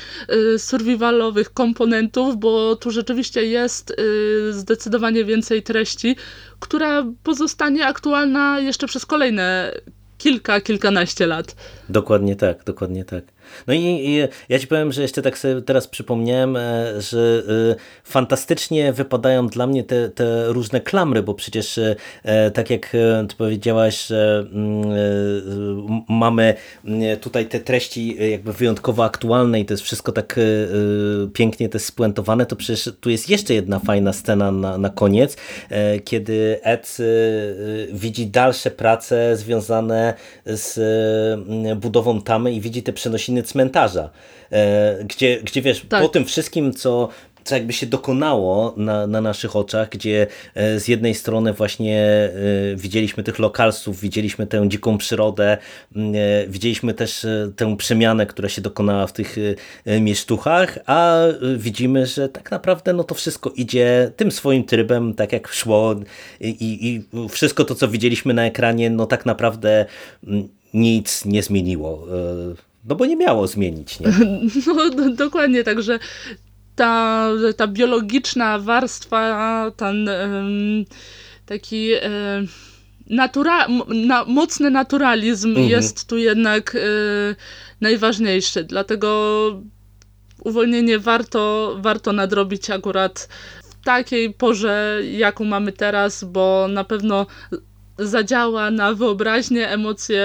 y, survivalowych komponentów, bo tu rzeczywiście jest y, zdecydowanie więcej treści, która pozostanie aktualna jeszcze przez kolejne kilka, kilkanaście lat. Dokładnie tak, dokładnie tak. No i, i ja ci powiem, że jeszcze tak sobie teraz przypomniałem, e, że e, fantastycznie wypadają dla mnie te, te różne klamry, bo przecież e, tak jak ty powiedziałaś, że mm, mamy mm, tutaj te treści jakby wyjątkowo aktualne i to jest wszystko tak pięknie też spuentowane, to przecież tu jest jeszcze jedna fajna scena na, na koniec, kiedy Ed widzi dalsze prace związane z budową tamy i widzi te przenosiny cmentarza, e, gdzie, gdzie wiesz, tak. po tym wszystkim, co co jakby się dokonało na, na naszych oczach, gdzie e, z jednej strony właśnie e, widzieliśmy tych lokalsów, widzieliśmy tę dziką przyrodę, widzieliśmy też tę przemianę, która się dokonała w tych miesztuchach, a widzimy, że tak naprawdę no to wszystko idzie tym swoim trybem, tak jak szło i, i wszystko to, co widzieliśmy na ekranie, no tak naprawdę nic nie zmieniło. No bo nie miało zmienić, nie? (laughs) No do, dokładnie, także ta, ta biologiczna warstwa, ten taki natura na, mocny naturalizm mhm. jest tu jednak y, najważniejszy, dlatego uwolnienie warto, warto nadrobić akurat w takiej porze, jaką mamy teraz, bo na pewno zadziała na wyobraźnię, emocje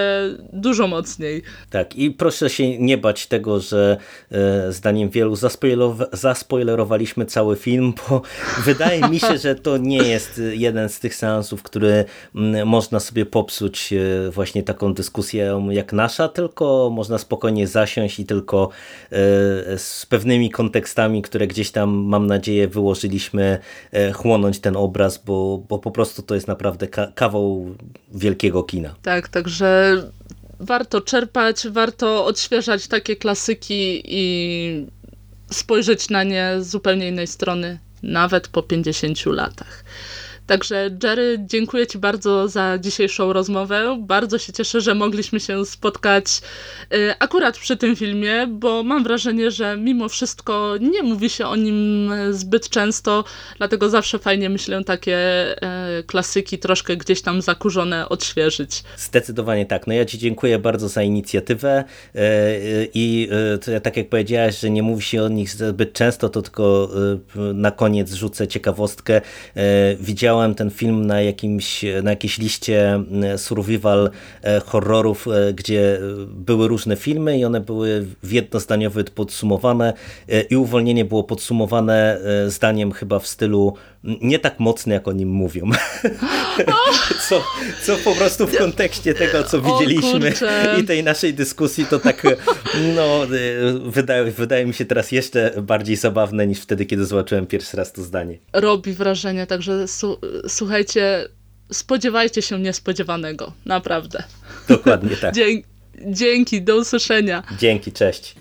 dużo mocniej. Tak, i proszę się nie bać tego, że e, zdaniem wielu zaspoilerowaliśmy cały film, bo (laughs) wydaje mi się, że to nie jest jeden z tych seansów, który m, można sobie popsuć e, właśnie taką dyskusję jak nasza, tylko można spokojnie zasiąść i tylko e, z pewnymi kontekstami, które gdzieś tam mam nadzieję wyłożyliśmy, e, chłonąć ten obraz, bo, bo po prostu to jest naprawdę ka kawał wielkiego kina. Tak, także warto czerpać, warto odświeżać takie klasyki i spojrzeć na nie z zupełnie innej strony, nawet po 50 latach. Także Jerry, dziękuję Ci bardzo za dzisiejszą rozmowę. Bardzo się cieszę, że mogliśmy się spotkać y, akurat przy tym filmie, bo mam wrażenie, że mimo wszystko nie mówi się o nim zbyt często, dlatego zawsze fajnie myślę takie y, klasyki troszkę gdzieś tam zakurzone odświeżyć. Zdecydowanie tak. No ja Ci dziękuję bardzo za inicjatywę y, i tak jak powiedziałaś, że nie mówi się o nich zbyt często, to tylko na koniec rzucę ciekawostkę. Widziałem ten film na, jakimś, na jakiejś liście e, survival e, horrorów, e, gdzie były różne filmy i one były w jednozdaniowo podsumowane i uwolnienie było podsumowane zdaniem chyba w stylu nie tak mocny, jak o nim mówią. (laughs) co, co po prostu w kontekście tego, co widzieliśmy i tej naszej dyskusji, to tak no, wydaje, wydaje mi się teraz jeszcze bardziej zabawne niż wtedy, kiedy zobaczyłem pierwszy raz to zdanie. Robi wrażenie, także słuchajcie, spodziewajcie się niespodziewanego, naprawdę. Dokładnie tak. (laughs) Dzięki, dzięki do usłyszenia. Dzięki, cześć.